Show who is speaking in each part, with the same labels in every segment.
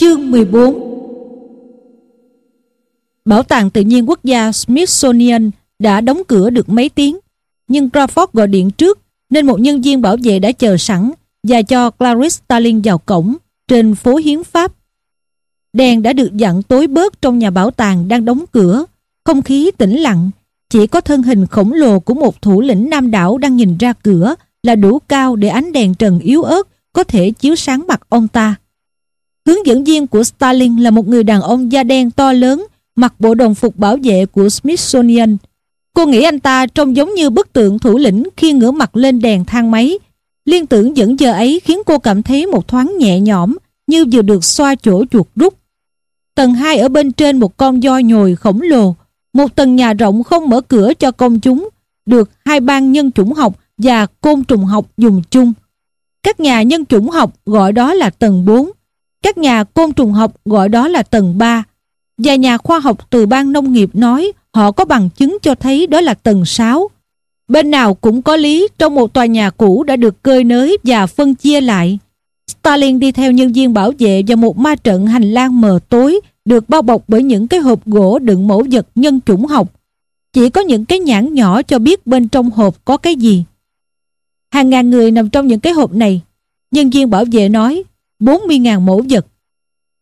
Speaker 1: Chương 14 Bảo tàng tự nhiên quốc gia Smithsonian đã đóng cửa được mấy tiếng, nhưng Crawford gọi điện trước nên một nhân viên bảo vệ đã chờ sẵn và cho Clarice Starling vào cổng trên phố Hiến Pháp. Đèn đã được dặn tối bớt trong nhà bảo tàng đang đóng cửa, không khí tĩnh lặng, chỉ có thân hình khổng lồ của một thủ lĩnh Nam đảo đang nhìn ra cửa là đủ cao để ánh đèn trần yếu ớt có thể chiếu sáng mặt ông ta. Hướng dẫn viên của Stalin là một người đàn ông da đen to lớn, mặc bộ đồng phục bảo vệ của Smithsonian. Cô nghĩ anh ta trông giống như bức tượng thủ lĩnh khi ngửa mặt lên đèn thang máy. Liên tưởng dẫn giờ ấy khiến cô cảm thấy một thoáng nhẹ nhõm, như vừa được xoa chỗ chuột rút. Tầng 2 ở bên trên một con voi nhồi khổng lồ, một tầng nhà rộng không mở cửa cho công chúng, được hai ban nhân chủng học và côn trùng học dùng chung. Các nhà nhân chủng học gọi đó là tầng 4, các nhà côn trùng học gọi đó là tầng 3, và nhà khoa học từ ban nông nghiệp nói họ có bằng chứng cho thấy đó là tầng 6. Bên nào cũng có lý trong một tòa nhà cũ đã được cơi nới và phân chia lại. Stalin đi theo nhân viên bảo vệ vào một ma trận hành lang mờ tối được bao bọc bởi những cái hộp gỗ đựng mẫu vật nhân chủng học. Chỉ có những cái nhãn nhỏ cho biết bên trong hộp có cái gì. Hàng ngàn người nằm trong những cái hộp này. Nhân viên bảo vệ nói 40.000 mẫu vật.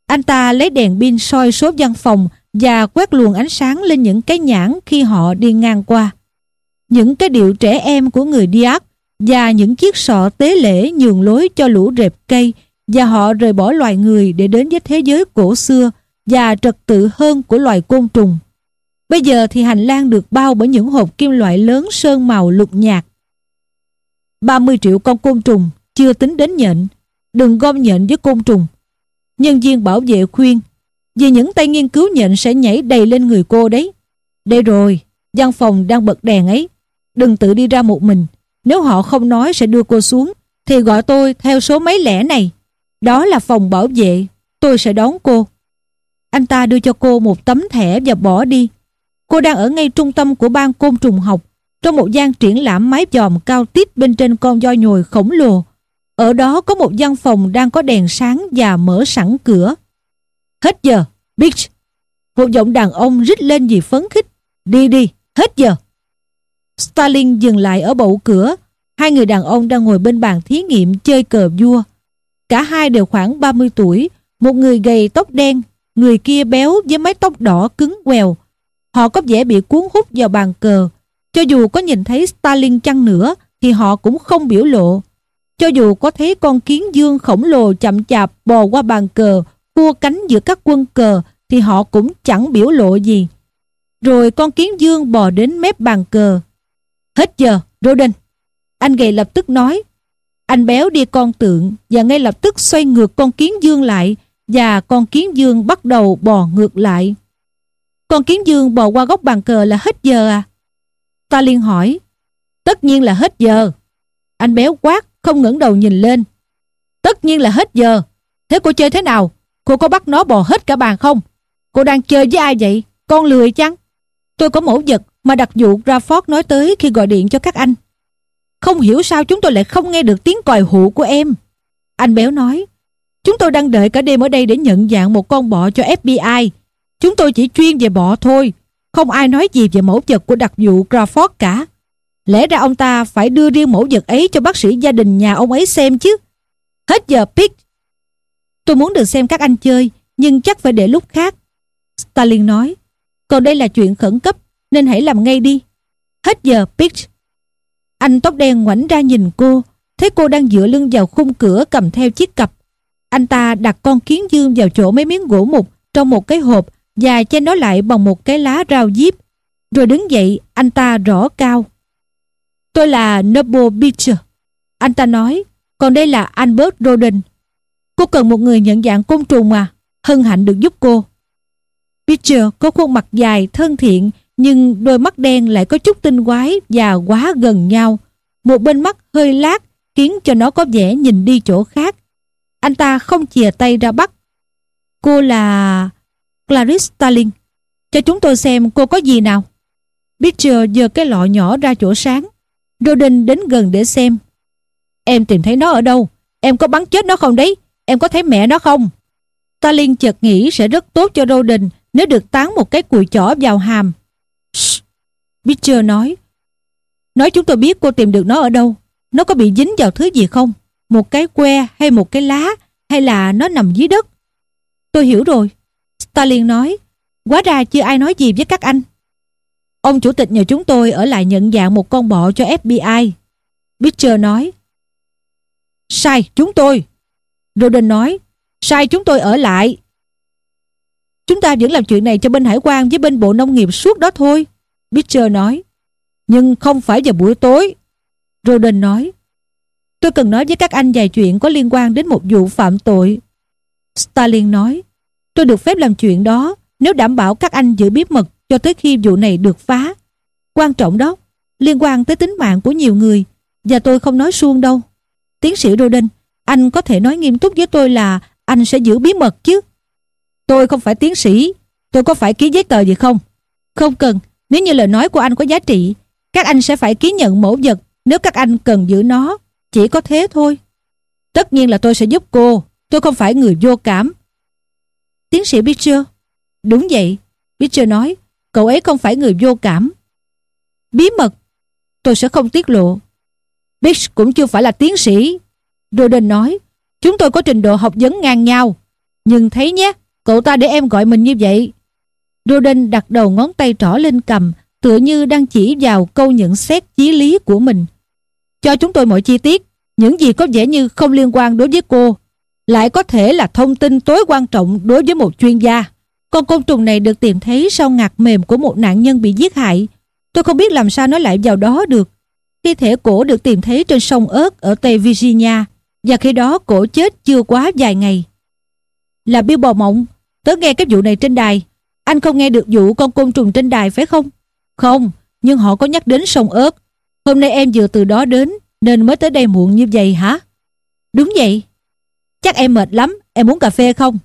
Speaker 1: Anh ta lấy đèn pin soi số văn phòng và quét luồng ánh sáng lên những cái nhãn khi họ đi ngang qua. Những cái điệu trẻ em của người Diak và những chiếc sọ tế lễ nhường lối cho lũ rệp cây và họ rời bỏ loài người để đến với thế giới cổ xưa và trật tự hơn của loài côn trùng. Bây giờ thì hành lang được bao bởi những hộp kim loại lớn sơn màu lục nhạt. 30 triệu con côn trùng, chưa tính đến nhện. Đừng gom nhện với côn trùng. Nhân viên bảo vệ khuyên, vì những tay nghiên cứu nhện sẽ nhảy đầy lên người cô đấy. Đây rồi, văn phòng đang bật đèn ấy. Đừng tự đi ra một mình. Nếu họ không nói sẽ đưa cô xuống, thì gọi tôi theo số mấy lẻ này. Đó là phòng bảo vệ, tôi sẽ đón cô. Anh ta đưa cho cô một tấm thẻ và bỏ đi. Cô đang ở ngay trung tâm của ban côn trùng học, trong một gian triển lãm mái dòm cao tít bên trên con voi nhồi khổng lồ. Ở đó có một văn phòng đang có đèn sáng và mở sẵn cửa. Hết giờ, bitch! Một giọng đàn ông rít lên vì phấn khích. Đi đi, hết giờ! Stalin dừng lại ở bậu cửa. Hai người đàn ông đang ngồi bên bàn thí nghiệm chơi cờ vua. Cả hai đều khoảng 30 tuổi. Một người gầy tóc đen, người kia béo với mái tóc đỏ cứng quèo. Họ có vẻ bị cuốn hút vào bàn cờ. Cho dù có nhìn thấy Stalin chăng nữa thì họ cũng không biểu lộ. Cho dù có thấy con kiến dương khổng lồ chậm chạp bò qua bàn cờ, cua cánh giữa các quân cờ thì họ cũng chẳng biểu lộ gì. Rồi con kiến dương bò đến mép bàn cờ. Hết giờ, Roden. Anh gầy lập tức nói. Anh béo đi con tượng và ngay lập tức xoay ngược con kiến dương lại và con kiến dương bắt đầu bò ngược lại. Con kiến dương bò qua góc bàn cờ là hết giờ à? Ta liên hỏi. Tất nhiên là hết giờ. Anh béo quát, không ngẩng đầu nhìn lên. Tất nhiên là hết giờ. Thế cô chơi thế nào? Cô có bắt nó bò hết cả bàn không? Cô đang chơi với ai vậy? Con lười chăng? Tôi có mẫu vật mà đặc vụ Rafford nói tới khi gọi điện cho các anh. Không hiểu sao chúng tôi lại không nghe được tiếng còi hụ của em. Anh béo nói, chúng tôi đang đợi cả đêm ở đây để nhận dạng một con bọ cho FBI. Chúng tôi chỉ chuyên về bọ thôi, không ai nói gì về mẫu vật của đặc vụ Crawford cả. Lẽ ra ông ta phải đưa riêng mẫu vật ấy cho bác sĩ gia đình nhà ông ấy xem chứ. Hết giờ pick. Tôi muốn được xem các anh chơi, nhưng chắc phải để lúc khác. Stalin nói, còn đây là chuyện khẩn cấp, nên hãy làm ngay đi. Hết giờ pitch. Anh tóc đen ngoảnh ra nhìn cô, thấy cô đang dựa lưng vào khung cửa cầm theo chiếc cặp. Anh ta đặt con kiến dương vào chỗ mấy miếng gỗ mục trong một cái hộp và che nó lại bằng một cái lá rau diếp. Rồi đứng dậy, anh ta rõ cao. Tôi là Noble Beecher. Anh ta nói, còn đây là Albert Roden. Cô cần một người nhận dạng côn trùng mà. Hân hạnh được giúp cô. Beecher có khuôn mặt dài, thân thiện, nhưng đôi mắt đen lại có chút tinh quái và quá gần nhau. Một bên mắt hơi lát khiến cho nó có vẻ nhìn đi chỗ khác. Anh ta không chìa tay ra bắt. Cô là... Clarice Starling. Cho chúng tôi xem cô có gì nào. Beecher giơ cái lọ nhỏ ra chỗ sáng. Roden đến gần để xem. Em tìm thấy nó ở đâu? Em có bắn chết nó không đấy? Em có thấy mẹ nó không? Stalin chợt nghĩ sẽ rất tốt cho Roden nếu được tán một cái cùi chỏ vào hàm. Shh. Pitcher nói. Nói chúng tôi biết cô tìm được nó ở đâu. Nó có bị dính vào thứ gì không? Một cái que hay một cái lá hay là nó nằm dưới đất? Tôi hiểu rồi. Stalin nói. Quá ra chưa ai nói gì với các anh. Ông chủ tịch nhờ chúng tôi ở lại nhận dạng một con bọ cho FBI. Pitcher nói. Sai, chúng tôi. Roden nói. Sai, chúng tôi ở lại. Chúng ta vẫn làm chuyện này cho bên hải quan với bên bộ nông nghiệp suốt đó thôi. Pitcher nói. Nhưng không phải vào buổi tối. Roden nói. Tôi cần nói với các anh vài chuyện có liên quan đến một vụ phạm tội. Stalin nói. Tôi được phép làm chuyện đó nếu đảm bảo các anh giữ bí mật cho tới khi vụ này được phá. Quan trọng đó, liên quan tới tính mạng của nhiều người và tôi không nói suông đâu. Tiến sĩ Roden, anh có thể nói nghiêm túc với tôi là anh sẽ giữ bí mật chứ. Tôi không phải tiến sĩ, tôi có phải ký giấy tờ gì không? Không cần, nếu như lời nói của anh có giá trị, các anh sẽ phải ký nhận mẫu vật nếu các anh cần giữ nó. Chỉ có thế thôi. Tất nhiên là tôi sẽ giúp cô, tôi không phải người vô cảm. Tiến sĩ Pitcher, đúng vậy, Pitcher nói, cậu ấy không phải người vô cảm. Bí mật, tôi sẽ không tiết lộ. Bix cũng chưa phải là tiến sĩ. Roden nói, chúng tôi có trình độ học vấn ngang nhau. Nhưng thấy nhé, cậu ta để em gọi mình như vậy. Roden đặt đầu ngón tay trỏ lên cầm, tựa như đang chỉ vào câu nhận xét chí lý của mình. Cho chúng tôi mọi chi tiết, những gì có vẻ như không liên quan đối với cô, lại có thể là thông tin tối quan trọng đối với một chuyên gia. Con côn trùng này được tìm thấy sau ngạc mềm của một nạn nhân bị giết hại. Tôi không biết làm sao nó lại vào đó được. Thi thể cổ được tìm thấy trên sông ớt ở Tây Virginia và khi đó cổ chết chưa quá vài ngày. Là Bill Bò Mộng, tớ nghe cái vụ này trên đài. Anh không nghe được vụ con côn trùng trên đài phải không? Không, nhưng họ có nhắc đến sông ớt. Hôm nay em vừa từ đó đến nên mới tới đây muộn như vậy hả? Đúng vậy. Chắc em mệt lắm, em muốn cà phê không?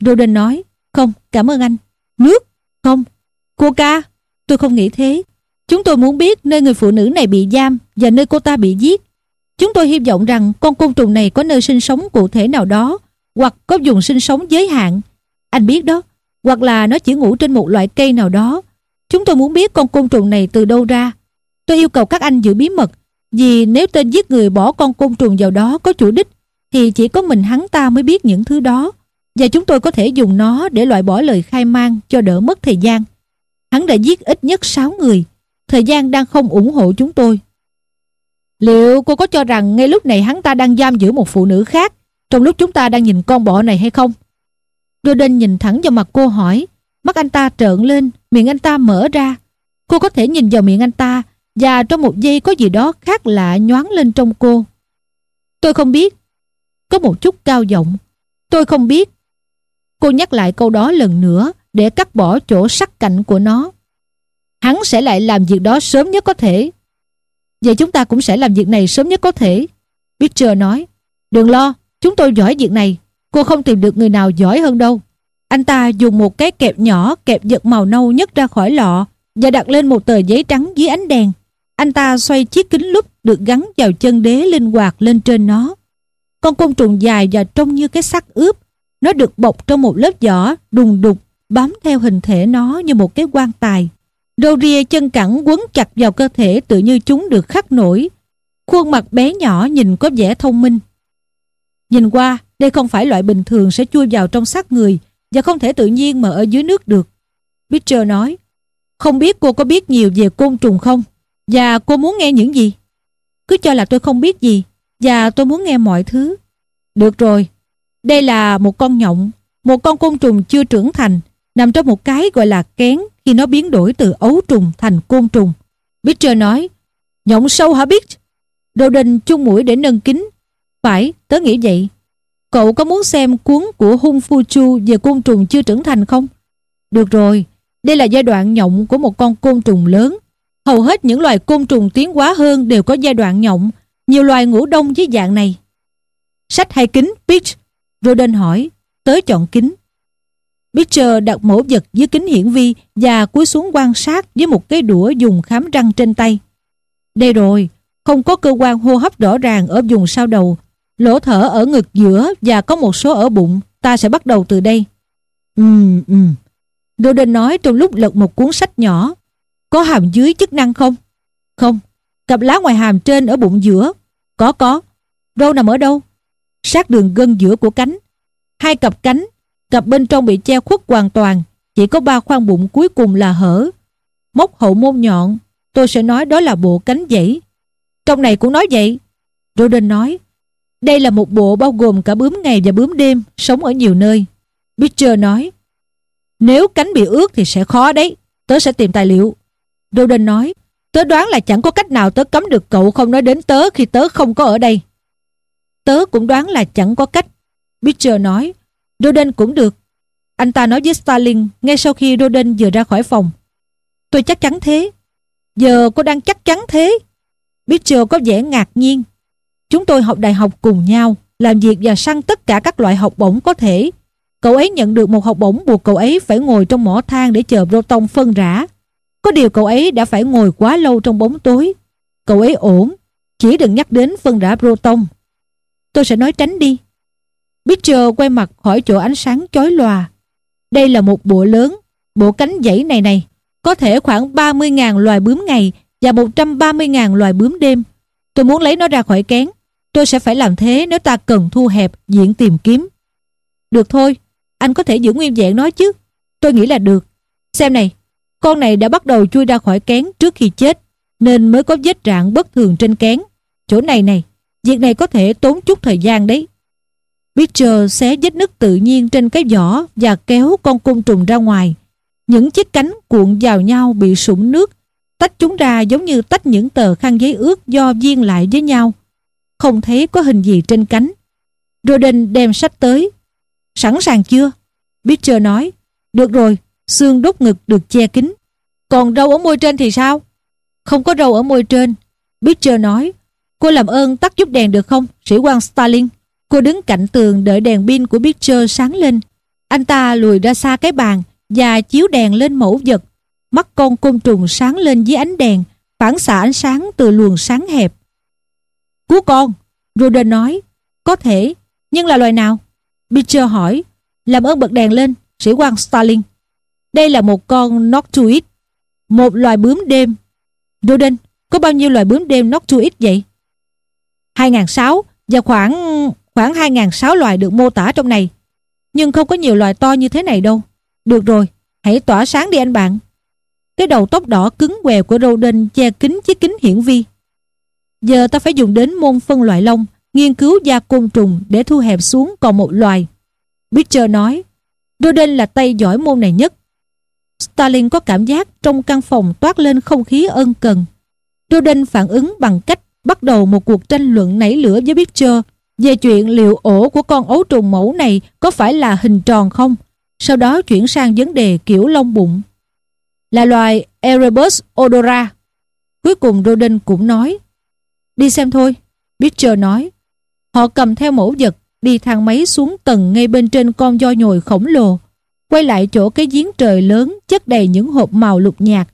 Speaker 1: Roden nói, cảm ơn anh. Nước? Không. Coca? Tôi không nghĩ thế. Chúng tôi muốn biết nơi người phụ nữ này bị giam và nơi cô ta bị giết. Chúng tôi hy vọng rằng con côn trùng này có nơi sinh sống cụ thể nào đó hoặc có vùng sinh sống giới hạn. Anh biết đó, hoặc là nó chỉ ngủ trên một loại cây nào đó. Chúng tôi muốn biết con côn trùng này từ đâu ra. Tôi yêu cầu các anh giữ bí mật vì nếu tên giết người bỏ con côn trùng vào đó có chủ đích thì chỉ có mình hắn ta mới biết những thứ đó và chúng tôi có thể dùng nó để loại bỏ lời khai mang cho đỡ mất thời gian. Hắn đã giết ít nhất 6 người. Thời gian đang không ủng hộ chúng tôi. Liệu cô có cho rằng ngay lúc này hắn ta đang giam giữ một phụ nữ khác trong lúc chúng ta đang nhìn con bọ này hay không? Roden nhìn thẳng vào mặt cô hỏi. Mắt anh ta trợn lên, miệng anh ta mở ra. Cô có thể nhìn vào miệng anh ta và trong một giây có gì đó khác lạ nhoáng lên trong cô. Tôi không biết. Có một chút cao giọng. Tôi không biết. Cô nhắc lại câu đó lần nữa để cắt bỏ chỗ sắc cạnh của nó. Hắn sẽ lại làm việc đó sớm nhất có thể. Vậy chúng ta cũng sẽ làm việc này sớm nhất có thể. Victor nói. Đừng lo, chúng tôi giỏi việc này. Cô không tìm được người nào giỏi hơn đâu. Anh ta dùng một cái kẹp nhỏ kẹp vật màu nâu nhất ra khỏi lọ và đặt lên một tờ giấy trắng dưới ánh đèn. Anh ta xoay chiếc kính lúp được gắn vào chân đế linh hoạt lên trên nó. Con côn trùng dài và trông như cái xác ướp. Nó được bọc trong một lớp vỏ đùng đục bám theo hình thể nó như một cái quan tài. Râu ria chân cẳng quấn chặt vào cơ thể tự như chúng được khắc nổi. Khuôn mặt bé nhỏ nhìn có vẻ thông minh. Nhìn qua, đây không phải loại bình thường sẽ chui vào trong xác người và không thể tự nhiên mà ở dưới nước được. Pitcher nói, không biết cô có biết nhiều về côn trùng không? Và cô muốn nghe những gì? Cứ cho là tôi không biết gì và tôi muốn nghe mọi thứ. Được rồi, đây là một con nhộng, một con côn trùng chưa trưởng thành, nằm trong một cái gọi là kén khi nó biến đổi từ ấu trùng thành côn trùng. Bitcher nói, nhộng sâu hả biết? Roden chung mũi để nâng kính. Phải, tớ nghĩ vậy. Cậu có muốn xem cuốn của Hung Fu Chu về côn trùng chưa trưởng thành không? Được rồi, đây là giai đoạn nhộng của một con côn trùng lớn. Hầu hết những loài côn trùng tiến hóa hơn đều có giai đoạn nhộng. Nhiều loài ngủ đông với dạng này. Sách hay kính, Peach. Roden hỏi, tới chọn kính. Pitcher đặt mẫu vật dưới kính hiển vi và cúi xuống quan sát với một cái đũa dùng khám răng trên tay. Đây rồi, không có cơ quan hô hấp rõ ràng ở vùng sau đầu, lỗ thở ở ngực giữa và có một số ở bụng, ta sẽ bắt đầu từ đây. Ừm, ừm. Roden nói trong lúc lật một cuốn sách nhỏ. Có hàm dưới chức năng không? Không. Cặp lá ngoài hàm trên ở bụng giữa. Có có. Râu nằm ở đâu? Sát đường gân giữa của cánh. Hai cặp cánh, cặp bên trong bị che khuất hoàn toàn, chỉ có ba khoang bụng cuối cùng là hở. Móc hậu môn nhọn, tôi sẽ nói đó là bộ cánh dãy. Trong này cũng nói vậy. Roden nói, đây là một bộ bao gồm cả bướm ngày và bướm đêm, sống ở nhiều nơi. Pitcher nói, nếu cánh bị ướt thì sẽ khó đấy, tớ sẽ tìm tài liệu. Roden nói, tớ đoán là chẳng có cách nào tớ cấm được cậu không nói đến tớ khi tớ không có ở đây. Tớ cũng đoán là chẳng có cách. Pitcher nói, Roden cũng được. Anh ta nói với Stalin ngay sau khi Roden vừa ra khỏi phòng. Tôi chắc chắn thế. Giờ cô đang chắc chắn thế. Pitcher có vẻ ngạc nhiên. Chúng tôi học đại học cùng nhau, làm việc và săn tất cả các loại học bổng có thể. Cậu ấy nhận được một học bổng buộc cậu ấy phải ngồi trong mỏ than để chờ Proton phân rã. Có điều cậu ấy đã phải ngồi quá lâu trong bóng tối. Cậu ấy ổn, chỉ đừng nhắc đến phân rã Proton. Tôi sẽ nói tránh đi. Pitcher quay mặt khỏi chỗ ánh sáng chói lòa. Đây là một bộ lớn, bộ cánh dãy này này, có thể khoảng 30.000 loài bướm ngày và 130.000 loài bướm đêm. Tôi muốn lấy nó ra khỏi kén. Tôi sẽ phải làm thế nếu ta cần thu hẹp diện tìm kiếm. Được thôi, anh có thể giữ nguyên vẹn nó chứ. Tôi nghĩ là được. Xem này, con này đã bắt đầu chui ra khỏi kén trước khi chết, nên mới có vết rạn bất thường trên kén. Chỗ này này, việc này có thể tốn chút thời gian đấy. Witcher xé vết nứt tự nhiên trên cái vỏ và kéo con côn trùng ra ngoài. Những chiếc cánh cuộn vào nhau bị sũng nước, tách chúng ra giống như tách những tờ khăn giấy ướt do viên lại với nhau. Không thấy có hình gì trên cánh. Roden đem sách tới. Sẵn sàng chưa? Pitcher nói. Được rồi, xương đốt ngực được che kín. Còn râu ở môi trên thì sao? Không có râu ở môi trên. Pitcher nói. Cô làm ơn tắt giúp đèn được không, sĩ quan Stalin? Cô đứng cạnh tường đợi đèn pin của Pitcher sáng lên. Anh ta lùi ra xa cái bàn và chiếu đèn lên mẫu vật. Mắt con côn trùng sáng lên dưới ánh đèn, phản xạ ánh sáng từ luồng sáng hẹp. Cứu con, Roden nói. Có thể, nhưng là loài nào? Pitcher hỏi. Làm ơn bật đèn lên, sĩ quan Stalin. Đây là một con Noctuid, một loài bướm đêm. Roden, có bao nhiêu loài bướm đêm Noctuid vậy? 2006 và khoảng khoảng 2.600 loài được mô tả trong này. Nhưng không có nhiều loài to như thế này đâu. Được rồi, hãy tỏa sáng đi anh bạn. Cái đầu tóc đỏ cứng què của Roden che kín chiếc kính hiển vi. Giờ ta phải dùng đến môn phân loại lông, nghiên cứu da côn trùng để thu hẹp xuống còn một loài. Pitcher nói, Roden là tay giỏi môn này nhất. Stalin có cảm giác trong căn phòng toát lên không khí ân cần. Roden phản ứng bằng cách bắt đầu một cuộc tranh luận nảy lửa với Pitcher về chuyện liệu ổ của con ấu trùng mẫu này có phải là hình tròn không. Sau đó chuyển sang vấn đề kiểu lông bụng. Là loài Erebus odora. Cuối cùng Roden cũng nói Đi xem thôi, Pitcher nói. Họ cầm theo mẫu vật, đi thang máy xuống tầng ngay bên trên con do nhồi khổng lồ. Quay lại chỗ cái giếng trời lớn chất đầy những hộp màu lục nhạt.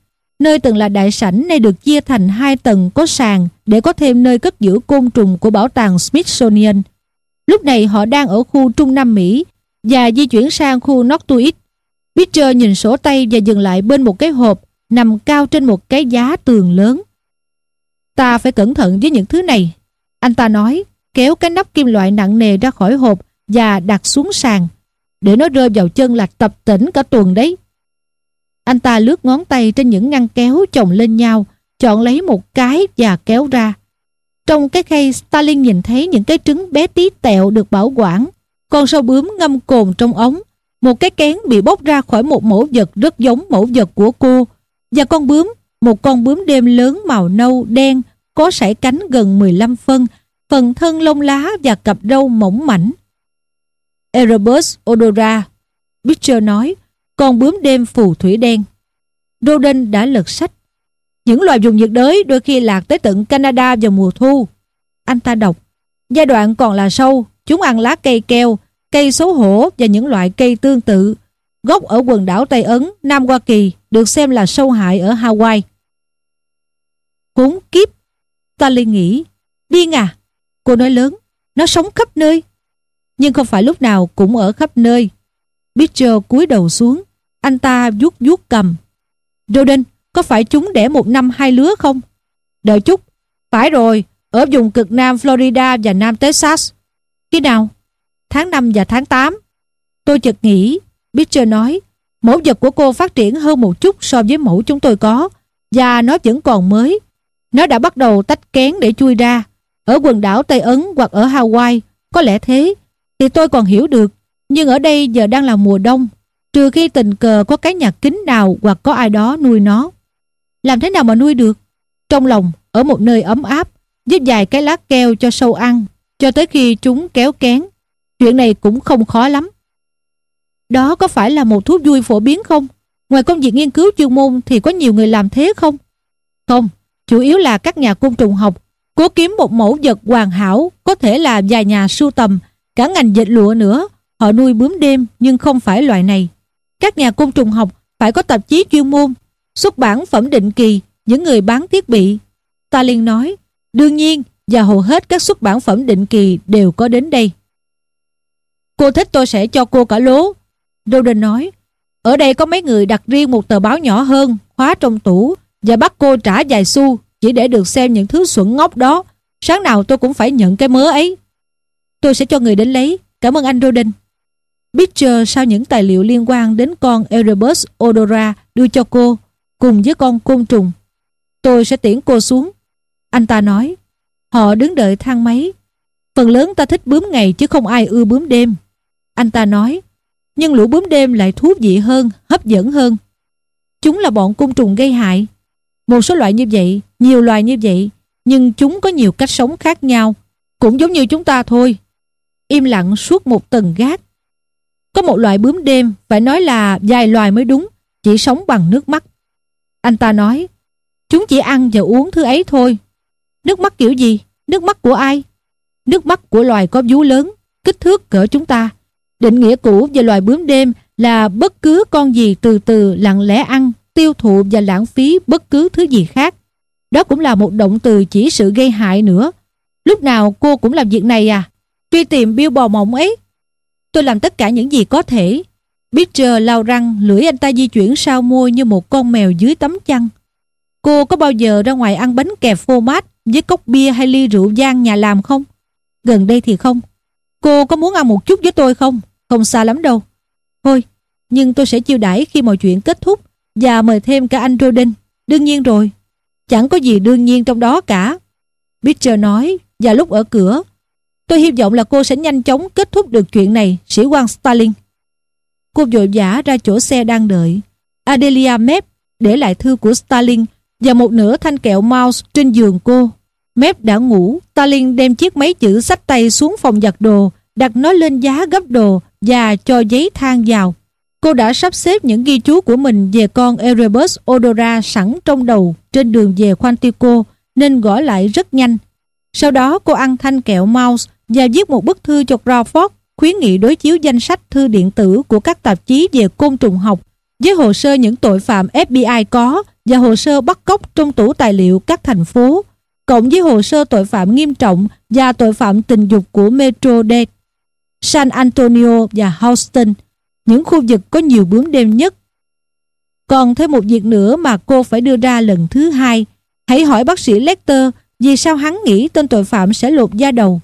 Speaker 1: Nơi từng là đại sảnh nay được chia thành hai tầng có sàn để có thêm nơi cất giữ côn trùng của bảo tàng Smithsonian. Lúc này họ đang ở khu Trung Nam Mỹ và di chuyển sang khu Noctuid. Peter nhìn sổ tay và dừng lại bên một cái hộp nằm cao trên một cái giá tường lớn. Ta phải cẩn thận với những thứ này. Anh ta nói, kéo cái nắp kim loại nặng nề ra khỏi hộp và đặt xuống sàn. Để nó rơi vào chân là tập tỉnh cả tuần đấy. Anh ta lướt ngón tay trên những ngăn kéo chồng lên nhau, chọn lấy một cái và kéo ra. Trong cái khay, Stalin nhìn thấy những cái trứng bé tí tẹo được bảo quản. Con sâu bướm ngâm cồn trong ống. Một cái kén bị bóc ra khỏi một mẫu vật rất giống mẫu vật của cô. Và con bướm, một con bướm đêm lớn màu nâu, đen, có sải cánh gần 15 phân, phần thân lông lá và cặp râu mỏng mảnh. Erebus odora, Pitcher nói, con bướm đêm phù thủy đen. Roden đã lật sách. Những loài vùng nhiệt đới đôi khi lạc tới tận Canada vào mùa thu. Anh ta đọc, giai đoạn còn là sâu, chúng ăn lá cây keo, cây xấu hổ và những loại cây tương tự. Gốc ở quần đảo Tây Ấn, Nam Hoa Kỳ được xem là sâu hại ở Hawaii. Khốn kiếp! Ta liền nghĩ, điên à! Cô nói lớn, nó sống khắp nơi. nhưng không phải lúc nào cũng ở khắp nơi. Mitchell cúi đầu xuống, anh ta vuốt vuốt cầm. Roden, có phải chúng đẻ một năm hai lứa không? Đợi chút, phải rồi, ở vùng cực nam Florida và nam Texas. Khi nào? Tháng 5 và tháng 8. Tôi chợt nghĩ, Pitcher nói, mẫu vật của cô phát triển hơn một chút so với mẫu chúng tôi có, và nó vẫn còn mới. Nó đã bắt đầu tách kén để chui ra. Ở quần đảo Tây Ấn hoặc ở Hawaii, có lẽ thế, thì tôi còn hiểu được. Nhưng ở đây giờ đang là mùa đông, trừ khi tình cờ có cái nhà kính nào hoặc có ai đó nuôi nó. Làm thế nào mà nuôi được? Trong lòng, ở một nơi ấm áp, giúp dài cái lá keo cho sâu ăn, cho tới khi chúng kéo kén. Chuyện này cũng không khó lắm. Đó có phải là một thú vui phổ biến không? Ngoài công việc nghiên cứu chuyên môn thì có nhiều người làm thế không? Không, chủ yếu là các nhà côn trùng học cố kiếm một mẫu vật hoàn hảo, có thể là vài nhà sưu tầm, cả ngành dệt lụa nữa. Họ nuôi bướm đêm nhưng không phải loại này. Các nhà côn trùng học phải có tạp chí chuyên môn, xuất bản phẩm định kỳ, những người bán thiết bị. ta liền nói, đương nhiên và hầu hết các xuất bản phẩm định kỳ đều có đến đây. Cô thích tôi sẽ cho cô cả lố. Roden nói, ở đây có mấy người đặt riêng một tờ báo nhỏ hơn, khóa trong tủ và bắt cô trả vài xu chỉ để được xem những thứ xuẩn ngốc đó. Sáng nào tôi cũng phải nhận cái mớ ấy. Tôi sẽ cho người đến lấy. Cảm ơn anh Roden. Pitcher sau những tài liệu liên quan đến con Erebus odora đưa cho cô cùng với con côn trùng. Tôi sẽ tiễn cô xuống. Anh ta nói. Họ đứng đợi thang máy. Phần lớn ta thích bướm ngày chứ không ai ưa bướm đêm. Anh ta nói. Nhưng lũ bướm đêm lại thú vị hơn, hấp dẫn hơn. Chúng là bọn côn trùng gây hại. Một số loại như vậy, nhiều loài như vậy, nhưng chúng có nhiều cách sống khác nhau, cũng giống như chúng ta thôi. Im lặng suốt một tầng gác. Có một loại bướm đêm, phải nói là vài loài mới đúng, chỉ sống bằng nước mắt. Anh ta nói, chúng chỉ ăn và uống thứ ấy thôi. Nước mắt kiểu gì? Nước mắt của ai? Nước mắt của loài có vú lớn, kích thước cỡ chúng ta. Định nghĩa cũ về loài bướm đêm là bất cứ con gì từ từ lặng lẽ ăn, tiêu thụ và lãng phí bất cứ thứ gì khác. Đó cũng là một động từ chỉ sự gây hại nữa. Lúc nào cô cũng làm việc này à? Truy tìm biêu bò mộng ấy. Tôi làm tất cả những gì có thể. Peter lau răng, lưỡi anh ta di chuyển sau môi như một con mèo dưới tấm chăn. Cô có bao giờ ra ngoài ăn bánh kẹp phô mát với cốc bia hay ly rượu vang nhà làm không? Gần đây thì không. Cô có muốn ăn một chút với tôi không? Không xa lắm đâu. Thôi, nhưng tôi sẽ chiêu đãi khi mọi chuyện kết thúc và mời thêm cả anh Roden. Đương nhiên rồi. Chẳng có gì đương nhiên trong đó cả. Peter nói và lúc ở cửa tôi hy vọng là cô sẽ nhanh chóng kết thúc được chuyện này sĩ quan Stalin. Cô vội vã ra chỗ xe đang đợi. Adelia Mep để lại thư của Stalin và một nửa thanh kẹo mouse trên giường cô. Mep đã ngủ, Stalin đem chiếc máy chữ sách tay xuống phòng giặt đồ, đặt nó lên giá gấp đồ và cho giấy than vào. Cô đã sắp xếp những ghi chú của mình về con Erebus odora sẵn trong đầu trên đường về Quantico nên gõ lại rất nhanh. Sau đó cô ăn thanh kẹo mouse và viết một bức thư cho Crawford khuyến nghị đối chiếu danh sách thư điện tử của các tạp chí về côn trùng học với hồ sơ những tội phạm FBI có và hồ sơ bắt cóc trong tủ tài liệu các thành phố, cộng với hồ sơ tội phạm nghiêm trọng và tội phạm tình dục của Metro Dade, San Antonio và Houston, những khu vực có nhiều bướm đêm nhất. Còn thêm một việc nữa mà cô phải đưa ra lần thứ hai. Hãy hỏi bác sĩ Lecter vì sao hắn nghĩ tên tội phạm sẽ lột da đầu.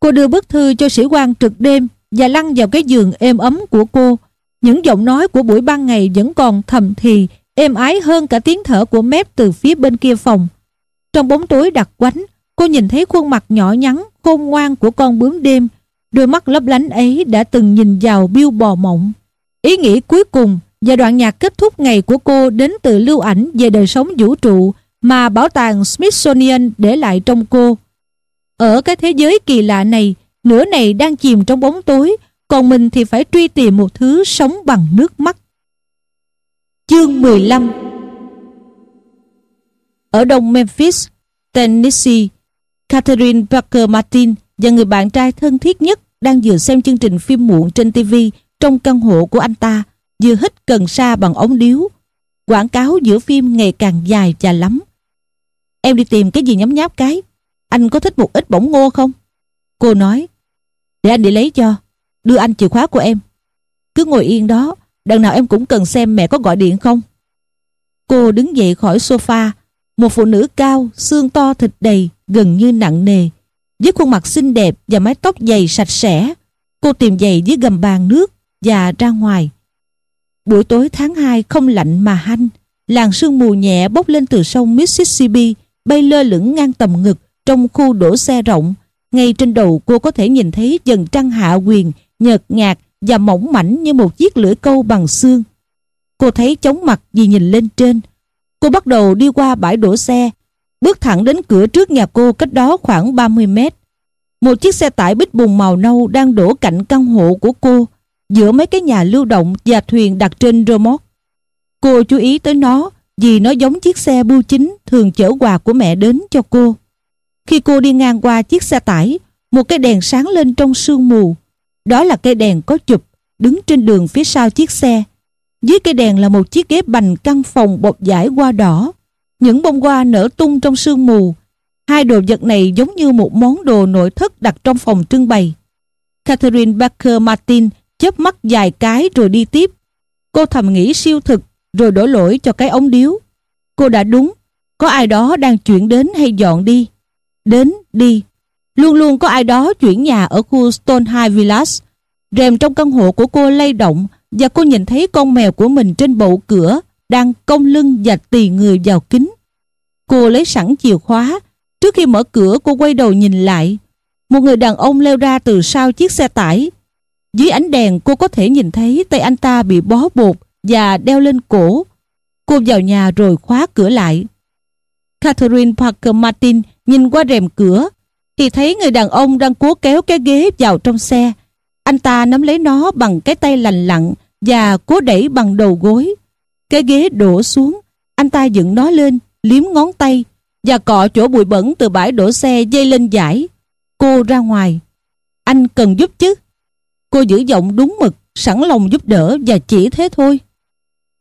Speaker 1: Cô đưa bức thư cho sĩ quan trực đêm và lăn vào cái giường êm ấm của cô. Những giọng nói của buổi ban ngày vẫn còn thầm thì, êm ái hơn cả tiếng thở của mép từ phía bên kia phòng. Trong bóng tối đặc quánh, cô nhìn thấy khuôn mặt nhỏ nhắn, khôn ngoan của con bướm đêm. Đôi mắt lấp lánh ấy đã từng nhìn vào biêu bò mộng. Ý nghĩ cuối cùng và đoạn nhạc kết thúc ngày của cô đến từ lưu ảnh về đời sống vũ trụ mà bảo tàng Smithsonian để lại trong cô. Ở cái thế giới kỳ lạ này, nửa này đang chìm trong bóng tối, còn mình thì phải truy tìm một thứ sống bằng nước mắt. Chương 15 Ở đông Memphis, Tennessee, Catherine Parker Martin và người bạn trai thân thiết nhất đang vừa xem chương trình phim muộn trên TV trong căn hộ của anh ta, vừa hít cần sa bằng ống điếu. Quảng cáo giữa phim ngày càng dài và lắm. Em đi tìm cái gì nhấm nháp cái. Anh có thích một ít bổng ngô không? Cô nói, để anh đi lấy cho. đưa anh chìa khóa của em. Cứ ngồi yên đó, đằng nào em cũng cần xem mẹ có gọi điện không. Cô đứng dậy khỏi sofa, một phụ nữ cao, xương to thịt đầy, gần như nặng nề. Với khuôn mặt xinh đẹp và mái tóc dày sạch sẽ, cô tìm giày dưới gầm bàn nước và ra ngoài. Buổi tối tháng 2 không lạnh mà hanh, làn sương mù nhẹ bốc lên từ sông Mississippi, bay lơ lửng ngang tầm ngực trong khu đổ xe rộng. Ngay trên đầu cô có thể nhìn thấy dần trăng hạ quyền, nhợt nhạt và mỏng mảnh như một chiếc lưỡi câu bằng xương. Cô thấy chóng mặt vì nhìn lên trên. Cô bắt đầu đi qua bãi đổ xe, bước thẳng đến cửa trước nhà cô cách đó khoảng 30 mét. Một chiếc xe tải bích bùng màu nâu đang đổ cạnh căn hộ của cô, giữa mấy cái nhà lưu động và thuyền đặt trên rơ móc. Cô chú ý tới nó vì nó giống chiếc xe bưu chính thường chở quà của mẹ đến cho cô. Khi cô đi ngang qua chiếc xe tải, một cái đèn sáng lên trong sương mù. Đó là cây đèn có chụp, đứng trên đường phía sau chiếc xe. Dưới cây đèn là một chiếc ghế bành căn phòng bột giải hoa đỏ. Những bông hoa nở tung trong sương mù. Hai đồ vật này giống như một món đồ nội thất đặt trong phòng trưng bày. Catherine Baker Martin chớp mắt dài cái rồi đi tiếp. Cô thầm nghĩ siêu thực rồi đổ lỗi cho cái ống điếu. Cô đã đúng, có ai đó đang chuyển đến hay dọn đi. Đến, đi. Luôn luôn có ai đó chuyển nhà ở khu Stonehenge Village. Rèm trong căn hộ của cô lay động và cô nhìn thấy con mèo của mình trên bậu cửa đang cong lưng và tì người vào kính. Cô lấy sẵn chìa khóa. Trước khi mở cửa cô quay đầu nhìn lại. Một người đàn ông leo ra từ sau chiếc xe tải. Dưới ánh đèn cô có thể nhìn thấy tay anh ta bị bó bột và đeo lên cổ. Cô vào nhà rồi khóa cửa lại. Catherine Parker Martin nhìn qua rèm cửa thì thấy người đàn ông đang cố kéo cái ghế vào trong xe. Anh ta nắm lấy nó bằng cái tay lành lặn và cố đẩy bằng đầu gối. Cái ghế đổ xuống, anh ta dựng nó lên, liếm ngón tay và cọ chỗ bụi bẩn từ bãi đổ xe dây lên giải. Cô ra ngoài. Anh cần giúp chứ? Cô giữ giọng đúng mực, sẵn lòng giúp đỡ và chỉ thế thôi.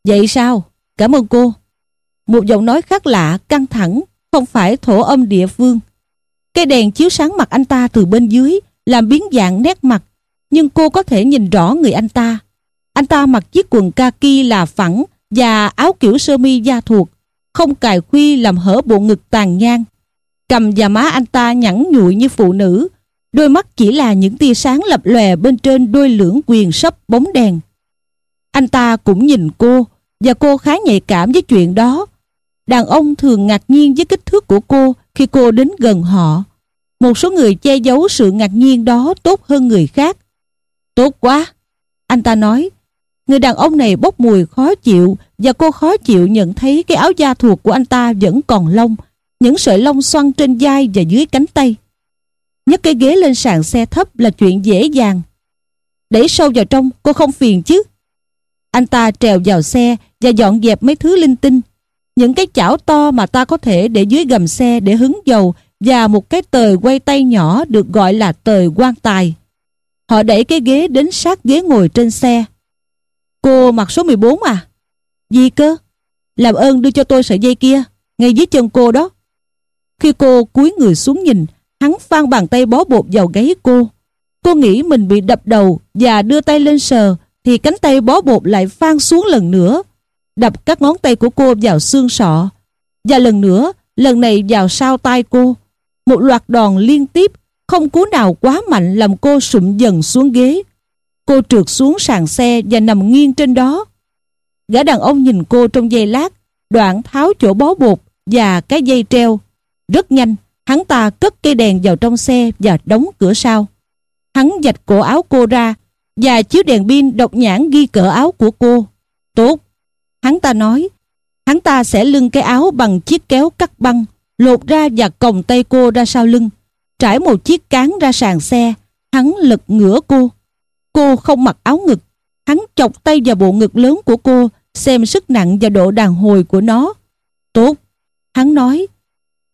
Speaker 1: Vậy sao? Cảm ơn cô. Một giọng nói khác lạ, căng thẳng, không phải thổ âm địa phương. Cây đèn chiếu sáng mặt anh ta từ bên dưới, làm biến dạng nét mặt, nhưng cô có thể nhìn rõ người anh ta. Anh ta mặc chiếc quần kaki là phẳng và áo kiểu sơ mi da thuộc, không cài khuy làm hở bộ ngực tàn nhang. Cầm và má anh ta nhẵn nhụi như phụ nữ, đôi mắt chỉ là những tia sáng lập lòe bên trên đôi lưỡng quyền sấp bóng đèn. Anh ta cũng nhìn cô và cô khá nhạy cảm với chuyện đó. Đàn ông thường ngạc nhiên với kích thước của cô khi cô đến gần họ. Một số người che giấu sự ngạc nhiên đó tốt hơn người khác. Tốt quá! Anh ta nói. Người đàn ông này bốc mùi khó chịu và cô khó chịu nhận thấy cái áo da thuộc của anh ta vẫn còn lông, những sợi lông xoăn trên vai và dưới cánh tay. Nhấc cái ghế lên sàn xe thấp là chuyện dễ dàng. Đẩy sâu vào trong, cô không phiền chứ? Anh ta trèo vào xe và dọn dẹp mấy thứ linh tinh. Những cái chảo to mà ta có thể để dưới gầm xe để hứng dầu và một cái tời quay tay nhỏ được gọi là tời quan tài. Họ đẩy cái ghế đến sát ghế ngồi trên xe. Cô mặc số 14 à? Gì cơ? Làm ơn đưa cho tôi sợi dây kia, ngay dưới chân cô đó. Khi cô cúi người xuống nhìn, hắn phan bàn tay bó bột vào gáy cô. Cô nghĩ mình bị đập đầu và đưa tay lên sờ thì cánh tay bó bột lại phan xuống lần nữa, đập các ngón tay của cô vào xương sọ. Và lần nữa, lần này vào sau tai cô. Một loạt đòn liên tiếp, không cú nào quá mạnh làm cô sụm dần xuống ghế. Cô trượt xuống sàn xe và nằm nghiêng trên đó. Gã đàn ông nhìn cô trong giây lát, đoạn tháo chỗ bó bột và cái dây treo. Rất nhanh, hắn ta cất cây đèn vào trong xe và đóng cửa sau. Hắn dạch cổ áo cô ra và chiếu đèn pin độc nhãn ghi cỡ áo của cô. Tốt. Hắn ta nói, hắn ta sẽ lưng cái áo bằng chiếc kéo cắt băng, lột ra và còng tay cô ra sau lưng, trải một chiếc cán ra sàn xe, hắn lật ngửa cô. Cô không mặc áo ngực, hắn chọc tay vào bộ ngực lớn của cô, xem sức nặng và độ đàn hồi của nó. Tốt. Hắn nói,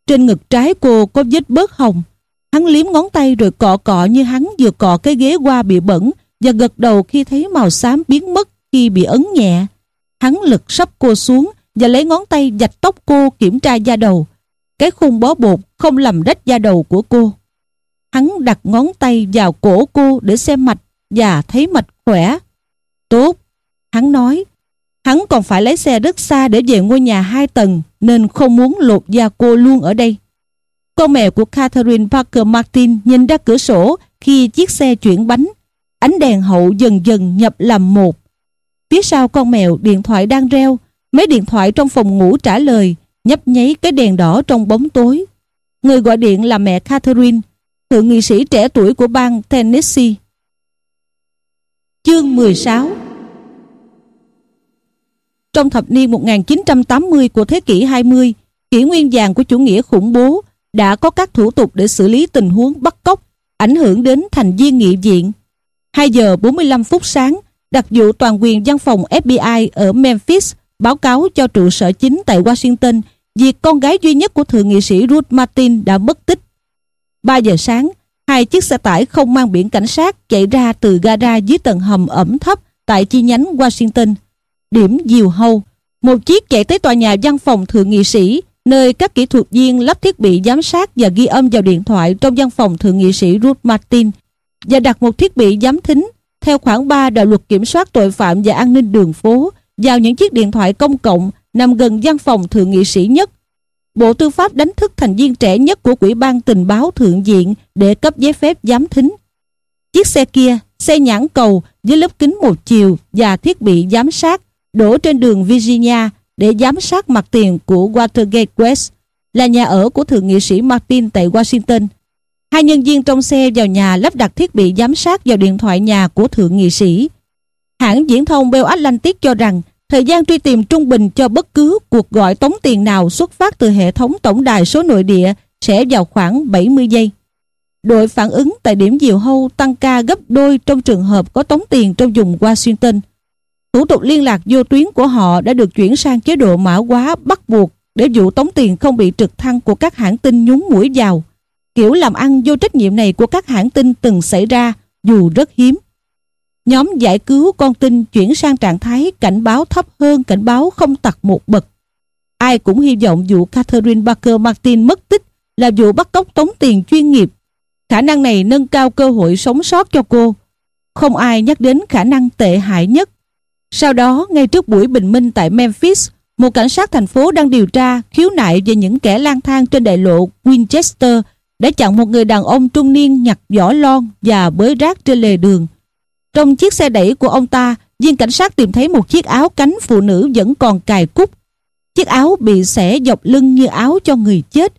Speaker 1: trên ngực trái cô có vết bớt hồng. Hắn liếm ngón tay rồi cọ cọ như hắn vừa cọ cái ghế qua bị bẩn và gật đầu khi thấy màu xám biến mất khi bị ấn nhẹ. Hắn lực sắp cô xuống và lấy ngón tay dạch tóc cô kiểm tra da đầu. Cái khung bó bột không làm rách da đầu của cô. Hắn đặt ngón tay vào cổ cô để xem mạch và thấy mạch khỏe. Tốt, hắn nói. Hắn còn phải lấy xe rất xa để về ngôi nhà hai tầng nên không muốn lột da cô luôn ở đây. Con mèo của Catherine Parker Martin nhìn ra cửa sổ khi chiếc xe chuyển bánh. Ánh đèn hậu dần dần nhập làm một. Phía sau con mèo điện thoại đang reo. Mấy điện thoại trong phòng ngủ trả lời, nhấp nháy cái đèn đỏ trong bóng tối. Người gọi điện là mẹ Catherine, thượng nghị sĩ trẻ tuổi của bang Tennessee. Chương 16 Trong thập niên 1980 của thế kỷ 20, kỷ nguyên vàng của chủ nghĩa khủng bố đã có các thủ tục để xử lý tình huống bắt cóc ảnh hưởng đến thành viên nghị viện. 2 giờ 45 phút sáng, đặc vụ toàn quyền văn phòng FBI ở Memphis báo cáo cho trụ sở chính tại Washington việc con gái duy nhất của thượng nghị sĩ Ruth Martin đã mất tích. 3 giờ sáng, hai chiếc xe tải không mang biển cảnh sát chạy ra từ gara dưới tầng hầm ẩm thấp tại chi nhánh Washington. Điểm diều hâu, một chiếc chạy tới tòa nhà văn phòng thượng nghị sĩ nơi các kỹ thuật viên lắp thiết bị giám sát và ghi âm vào điện thoại trong văn phòng thượng nghị sĩ Ruth Martin và đặt một thiết bị giám thính theo khoảng 3 đạo luật kiểm soát tội phạm và an ninh đường phố vào những chiếc điện thoại công cộng nằm gần văn phòng thượng nghị sĩ nhất. Bộ Tư pháp đánh thức thành viên trẻ nhất của Quỹ ban tình báo thượng viện để cấp giấy phép giám thính. Chiếc xe kia, xe nhãn cầu với lớp kính một chiều và thiết bị giám sát đổ trên đường Virginia để giám sát mặt tiền của Watergate West là nhà ở của thượng nghị sĩ Martin tại Washington. Hai nhân viên trong xe vào nhà lắp đặt thiết bị giám sát vào điện thoại nhà của thượng nghị sĩ. Hãng viễn thông Bell Atlantic cho rằng, thời gian truy tìm trung bình cho bất cứ cuộc gọi tống tiền nào xuất phát từ hệ thống tổng đài số nội địa sẽ vào khoảng 70 giây. Đội phản ứng tại điểm diều hâu tăng ca gấp đôi trong trường hợp có tống tiền trong vùng Washington. Thủ tục liên lạc vô tuyến của họ đã được chuyển sang chế độ mã hóa bắt buộc để vụ tống tiền không bị trực thăng của các hãng tin nhúng mũi vào. Kiểu làm ăn vô trách nhiệm này của các hãng tin từng xảy ra dù rất hiếm. Nhóm giải cứu con tin chuyển sang trạng thái cảnh báo thấp hơn cảnh báo không tặc một bậc. Ai cũng hy vọng vụ Catherine Parker Martin mất tích là vụ bắt cóc tống tiền chuyên nghiệp. Khả năng này nâng cao cơ hội sống sót cho cô. Không ai nhắc đến khả năng tệ hại nhất sau đó, ngay trước buổi bình minh tại Memphis, một cảnh sát thành phố đang điều tra khiếu nại về những kẻ lang thang trên đại lộ Winchester đã chặn một người đàn ông trung niên nhặt vỏ lon và bới rác trên lề đường. Trong chiếc xe đẩy của ông ta, viên cảnh sát tìm thấy một chiếc áo cánh phụ nữ vẫn còn cài cúc. Chiếc áo bị xẻ dọc lưng như áo cho người chết.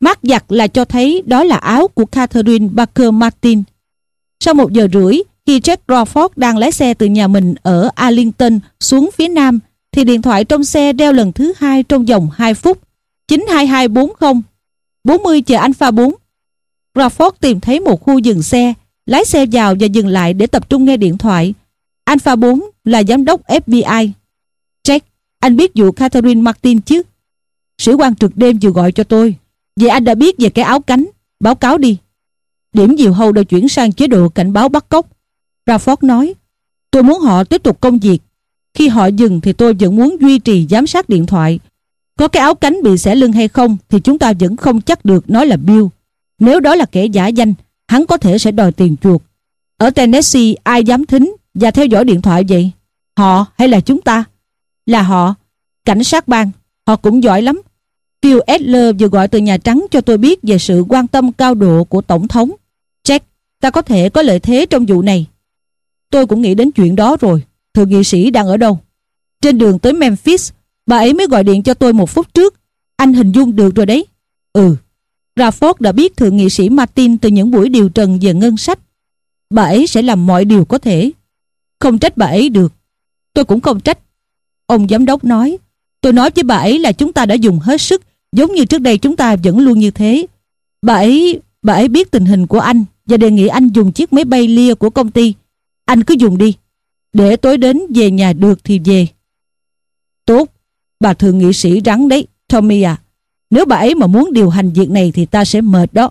Speaker 1: Mát giặt là cho thấy đó là áo của Catherine Baker Martin. Sau một giờ rưỡi, khi Jack Crawford đang lái xe từ nhà mình ở Arlington xuống phía nam, thì điện thoại trong xe đeo lần thứ hai trong vòng 2 phút. 92240 40 chờ Alpha 4. Crawford tìm thấy một khu dừng xe, lái xe vào và dừng lại để tập trung nghe điện thoại. Alpha 4 là giám đốc FBI. Jack, anh biết vụ Catherine Martin chứ? Sĩ quan trực đêm vừa gọi cho tôi. Vậy anh đã biết về cái áo cánh. Báo cáo đi. Điểm diều hâu đã chuyển sang chế độ cảnh báo bắt cóc. Crawford nói, tôi muốn họ tiếp tục công việc. Khi họ dừng thì tôi vẫn muốn duy trì giám sát điện thoại. Có cái áo cánh bị xẻ lưng hay không thì chúng ta vẫn không chắc được nói là Bill. Nếu đó là kẻ giả danh, hắn có thể sẽ đòi tiền chuộc. Ở Tennessee ai dám thính và theo dõi điện thoại vậy? Họ hay là chúng ta? Là họ. Cảnh sát bang. Họ cũng giỏi lắm. Phil Adler vừa gọi từ Nhà Trắng cho tôi biết về sự quan tâm cao độ của Tổng thống. Jack, ta có thể có lợi thế trong vụ này. Tôi cũng nghĩ đến chuyện đó rồi. Thượng nghị sĩ đang ở đâu? Trên đường tới Memphis, bà ấy mới gọi điện cho tôi một phút trước. Anh hình dung được rồi đấy. Ừ. Rafford đã biết thượng nghị sĩ Martin từ những buổi điều trần về ngân sách. Bà ấy sẽ làm mọi điều có thể. Không trách bà ấy được. Tôi cũng không trách. Ông giám đốc nói, tôi nói với bà ấy là chúng ta đã dùng hết sức, giống như trước đây chúng ta vẫn luôn như thế. Bà ấy, bà ấy biết tình hình của anh và đề nghị anh dùng chiếc máy bay lia của công ty anh cứ dùng đi. Để tối đến về nhà được thì về. Tốt, bà thượng nghị sĩ rắn đấy, Tommy à. Nếu bà ấy mà muốn điều hành việc này thì ta sẽ mệt đó.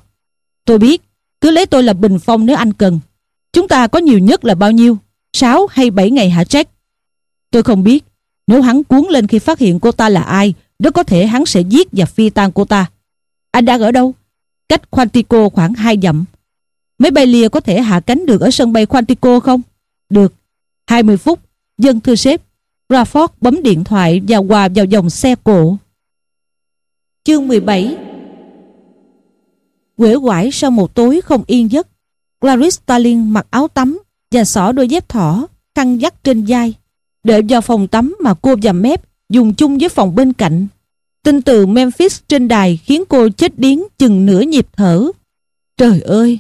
Speaker 1: Tôi biết, cứ lấy tôi là bình phong nếu anh cần. Chúng ta có nhiều nhất là bao nhiêu? 6 hay 7 ngày hả Jack? Tôi không biết. Nếu hắn cuốn lên khi phát hiện cô ta là ai, rất có thể hắn sẽ giết và phi tan cô ta. Anh đang ở đâu? Cách Quantico khoảng 2 dặm. Máy bay lia có thể hạ cánh được ở sân bay Quantico không? Được. 20 phút. Dân thưa sếp. Rafford bấm điện thoại và hòa vào dòng xe cổ. Chương 17 Quể quải sau một tối không yên giấc, Clarice Starling mặc áo tắm và xỏ đôi dép thỏ, khăn dắt trên vai. Đợi vào phòng tắm mà cô và Mép dùng chung với phòng bên cạnh. Tin từ Memphis trên đài khiến cô chết điếng chừng nửa nhịp thở. Trời ơi!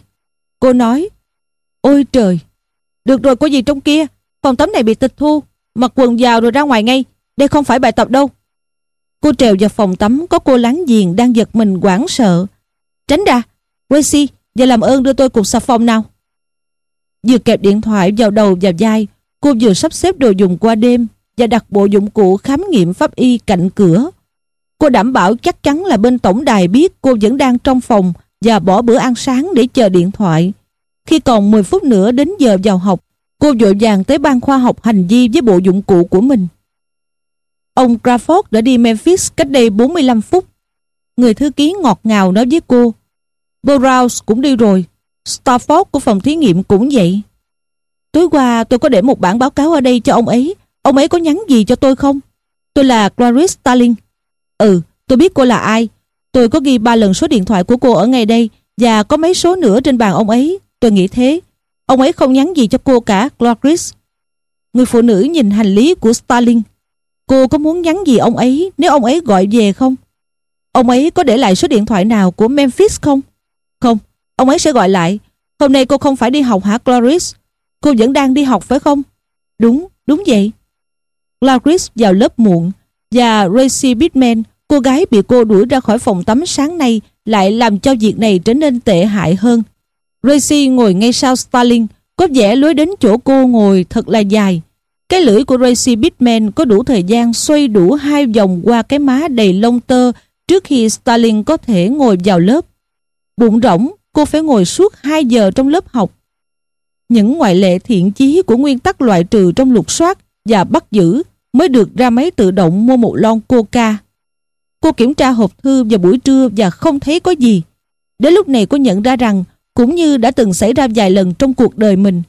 Speaker 1: Cô nói, ôi trời! Được rồi có gì trong kia, phòng tắm này bị tịch thu, mặc quần vào rồi ra ngoài ngay, đây không phải bài tập đâu. Cô trèo vào phòng tắm có cô láng giềng đang giật mình hoảng sợ. Tránh ra, Wesley và làm ơn đưa tôi cục xà phòng nào. Vừa kẹp điện thoại vào đầu và vai, cô vừa sắp xếp đồ dùng qua đêm và đặt bộ dụng cụ khám nghiệm pháp y cạnh cửa. Cô đảm bảo chắc chắn là bên tổng đài biết cô vẫn đang trong phòng và bỏ bữa ăn sáng để chờ điện thoại. Khi còn 10 phút nữa đến giờ vào học, cô vội vàng tới ban khoa học hành vi với bộ dụng cụ của mình. Ông Crawford đã đi Memphis cách đây 45 phút. Người thư ký ngọt ngào nói với cô. Burroughs cũng đi rồi. Starford của phòng thí nghiệm cũng vậy. Tối qua tôi có để một bản báo cáo ở đây cho ông ấy. Ông ấy có nhắn gì cho tôi không? Tôi là Clarice Starling. Ừ, tôi biết cô là ai. Tôi có ghi ba lần số điện thoại của cô ở ngay đây và có mấy số nữa trên bàn ông ấy. Tôi nghĩ thế. Ông ấy không nhắn gì cho cô cả, Clarice. Người phụ nữ nhìn hành lý của Stalin. Cô có muốn nhắn gì ông ấy nếu ông ấy gọi về không? Ông ấy có để lại số điện thoại nào của Memphis không? Không, ông ấy sẽ gọi lại. Hôm nay cô không phải đi học hả Clarice? Cô vẫn đang đi học phải không? Đúng, đúng vậy. Clarice vào lớp muộn và Racy Bitman, cô gái bị cô đuổi ra khỏi phòng tắm sáng nay lại làm cho việc này trở nên tệ hại hơn. Racy ngồi ngay sau Starling, có vẻ lối đến chỗ cô ngồi thật là dài. Cái lưỡi của Racy Bitman có đủ thời gian xoay đủ hai vòng qua cái má đầy lông tơ trước khi Stalin có thể ngồi vào lớp. Bụng rỗng, cô phải ngồi suốt 2 giờ trong lớp học. Những ngoại lệ thiện chí của nguyên tắc loại trừ trong lục soát và bắt giữ mới được ra máy tự động mua một lon coca. Cô kiểm tra hộp thư vào buổi trưa và không thấy có gì. Đến lúc này cô nhận ra rằng cũng như đã từng xảy ra vài lần trong cuộc đời mình,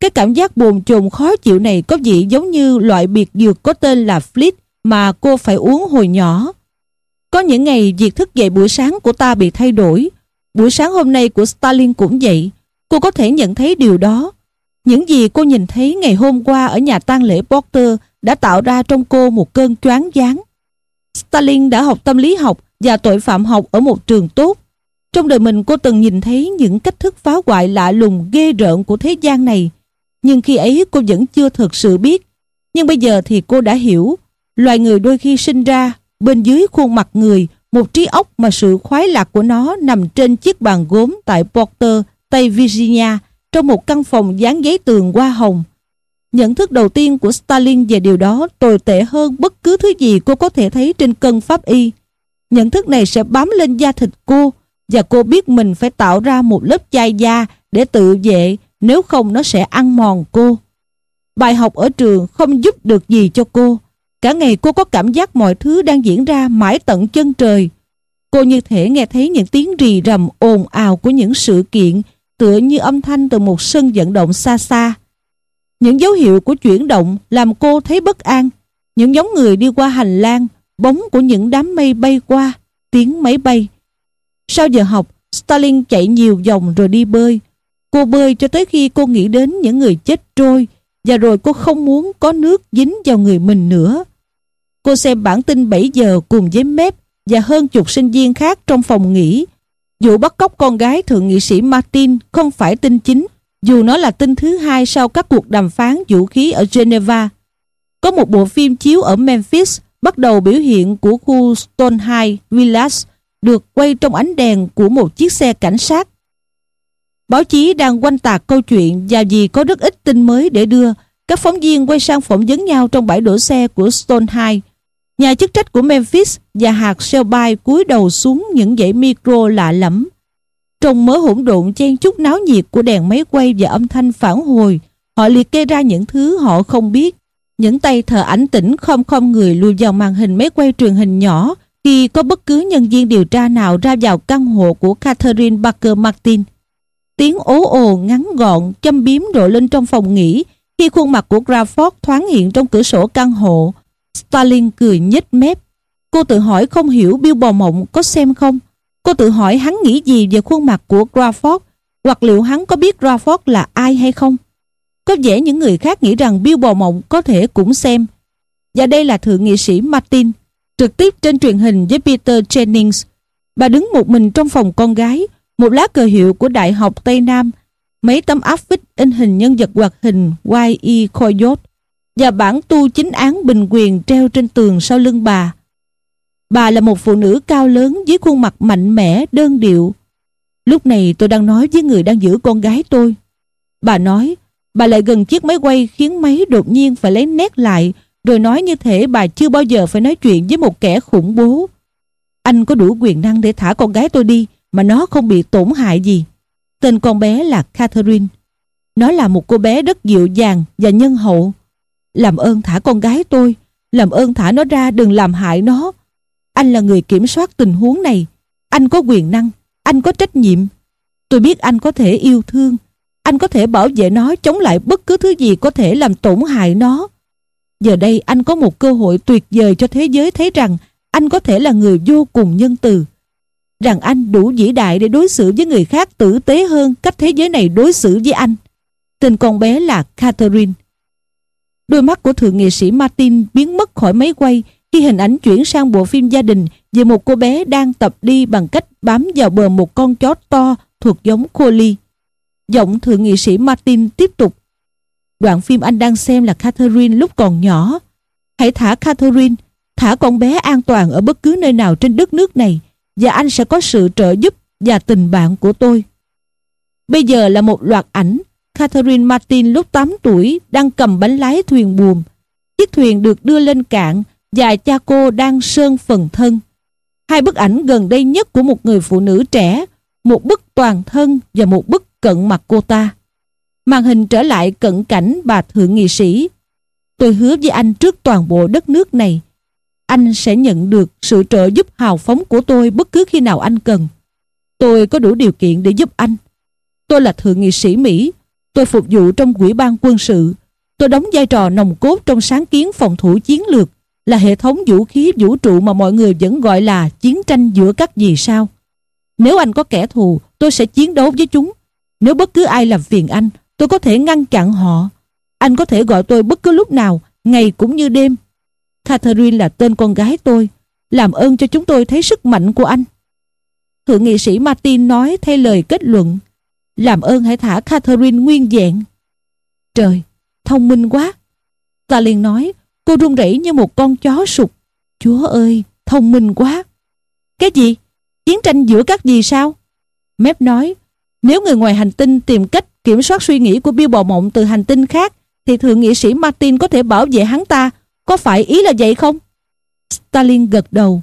Speaker 1: cái cảm giác bồn chồn khó chịu này có vị giống như loại biệt dược có tên là Fleet mà cô phải uống hồi nhỏ. Có những ngày việc thức dậy buổi sáng của ta bị thay đổi. Buổi sáng hôm nay của Stalin cũng vậy. Cô có thể nhận thấy điều đó. Những gì cô nhìn thấy ngày hôm qua ở nhà tang lễ Porter đã tạo ra trong cô một cơn choáng váng. Stalin đã học tâm lý học và tội phạm học ở một trường tốt. Trong đời mình cô từng nhìn thấy những cách thức phá hoại lạ lùng ghê rợn của thế gian này nhưng khi ấy cô vẫn chưa thực sự biết. Nhưng bây giờ thì cô đã hiểu, loài người đôi khi sinh ra, bên dưới khuôn mặt người, một trí óc mà sự khoái lạc của nó nằm trên chiếc bàn gốm tại Porter, Tây Virginia, trong một căn phòng dán giấy tường hoa hồng. Nhận thức đầu tiên của Stalin về điều đó tồi tệ hơn bất cứ thứ gì cô có thể thấy trên cân pháp y. Nhận thức này sẽ bám lên da thịt cô và cô biết mình phải tạo ra một lớp chai da để tự vệ nếu không nó sẽ ăn mòn cô. Bài học ở trường không giúp được gì cho cô. Cả ngày cô có cảm giác mọi thứ đang diễn ra mãi tận chân trời. Cô như thể nghe thấy những tiếng rì rầm ồn ào của những sự kiện tựa như âm thanh từ một sân vận động xa xa. Những dấu hiệu của chuyển động làm cô thấy bất an. Những nhóm người đi qua hành lang, bóng của những đám mây bay qua, tiếng máy bay. Sau giờ học, Stalin chạy nhiều vòng rồi đi bơi. Cô bơi cho tới khi cô nghĩ đến những người chết trôi và rồi cô không muốn có nước dính vào người mình nữa. Cô xem bản tin 7 giờ cùng với Mép và hơn chục sinh viên khác trong phòng nghỉ. Vụ bắt cóc con gái thượng nghị sĩ Martin không phải tin chính, dù nó là tin thứ hai sau các cuộc đàm phán vũ khí ở Geneva. Có một bộ phim chiếu ở Memphis bắt đầu biểu hiện của khu Stonehenge Village được quay trong ánh đèn của một chiếc xe cảnh sát Báo chí đang quanh tạc câu chuyện và vì có rất ít tin mới để đưa, các phóng viên quay sang phỏng vấn nhau trong bãi đổ xe của Stonehenge. Nhà chức trách của Memphis và hạt Shelby cúi đầu xuống những dãy micro lạ lẫm. Trong mớ hỗn độn chen chút náo nhiệt của đèn máy quay và âm thanh phản hồi, họ liệt kê ra những thứ họ không biết. Những tay thờ ảnh tĩnh không không người lùi vào màn hình máy quay truyền hình nhỏ khi có bất cứ nhân viên điều tra nào ra vào căn hộ của Catherine Parker Martin. Tiếng ố ồ ngắn gọn, châm biếm rộ lên trong phòng nghỉ khi khuôn mặt của Crawford thoáng hiện trong cửa sổ căn hộ. Stalin cười nhếch mép. Cô tự hỏi không hiểu Bill Bò Mộng có xem không? Cô tự hỏi hắn nghĩ gì về khuôn mặt của Crawford hoặc liệu hắn có biết Crawford là ai hay không? Có vẻ những người khác nghĩ rằng Bill Bò Mộng có thể cũng xem. Và đây là thượng nghị sĩ Martin, trực tiếp trên truyền hình với Peter Jennings. Bà đứng một mình trong phòng con gái, một lá cờ hiệu của Đại học Tây Nam, mấy tấm áp phích in hình nhân vật hoạt hình Y.E. Coyote và bản tu chính án bình quyền treo trên tường sau lưng bà. Bà là một phụ nữ cao lớn với khuôn mặt mạnh mẽ, đơn điệu. Lúc này tôi đang nói với người đang giữ con gái tôi. Bà nói, bà lại gần chiếc máy quay khiến máy đột nhiên phải lấy nét lại rồi nói như thể bà chưa bao giờ phải nói chuyện với một kẻ khủng bố. Anh có đủ quyền năng để thả con gái tôi đi mà nó không bị tổn hại gì. Tên con bé là Catherine. Nó là một cô bé rất dịu dàng và nhân hậu. Làm ơn thả con gái tôi, làm ơn thả nó ra đừng làm hại nó. Anh là người kiểm soát tình huống này. Anh có quyền năng, anh có trách nhiệm. Tôi biết anh có thể yêu thương, anh có thể bảo vệ nó chống lại bất cứ thứ gì có thể làm tổn hại nó. Giờ đây anh có một cơ hội tuyệt vời cho thế giới thấy rằng anh có thể là người vô cùng nhân từ. Rằng anh đủ vĩ đại để đối xử với người khác tử tế hơn cách thế giới này đối xử với anh. Tên con bé là Catherine. Đôi mắt của thượng nghị sĩ Martin biến mất khỏi máy quay khi hình ảnh chuyển sang bộ phim gia đình về một cô bé đang tập đi bằng cách bám vào bờ một con chó to thuộc giống Collie. Giọng thượng nghị sĩ Martin tiếp tục Đoạn phim anh đang xem là Catherine lúc còn nhỏ. Hãy thả Catherine, thả con bé an toàn ở bất cứ nơi nào trên đất nước này và anh sẽ có sự trợ giúp và tình bạn của tôi. Bây giờ là một loạt ảnh Catherine Martin lúc 8 tuổi đang cầm bánh lái thuyền buồm. Chiếc thuyền được đưa lên cạn và cha cô đang sơn phần thân. Hai bức ảnh gần đây nhất của một người phụ nữ trẻ, một bức toàn thân và một bức cận mặt cô ta. Màn hình trở lại cận cảnh bà thượng nghị sĩ. Tôi hứa với anh trước toàn bộ đất nước này. Anh sẽ nhận được sự trợ giúp hào phóng của tôi bất cứ khi nào anh cần. Tôi có đủ điều kiện để giúp anh. Tôi là thượng nghị sĩ Mỹ. Tôi phục vụ trong quỹ ban quân sự. Tôi đóng vai trò nòng cốt trong sáng kiến phòng thủ chiến lược là hệ thống vũ khí vũ trụ mà mọi người vẫn gọi là chiến tranh giữa các vì sao. Nếu anh có kẻ thù, tôi sẽ chiến đấu với chúng. Nếu bất cứ ai làm phiền anh, Tôi có thể ngăn chặn họ. Anh có thể gọi tôi bất cứ lúc nào, ngày cũng như đêm. Catherine là tên con gái tôi. Làm ơn cho chúng tôi thấy sức mạnh của anh. Thượng nghị sĩ Martin nói thay lời kết luận. Làm ơn hãy thả Catherine nguyên vẹn. Trời, thông minh quá. Ta liền nói, cô run rẩy như một con chó sụt. Chúa ơi, thông minh quá. Cái gì? Chiến tranh giữa các gì sao? Mép nói, nếu người ngoài hành tinh tìm cách kiểm soát suy nghĩ của Bill Bò Mộng từ hành tinh khác thì thượng nghị sĩ Martin có thể bảo vệ hắn ta. Có phải ý là vậy không? Stalin gật đầu.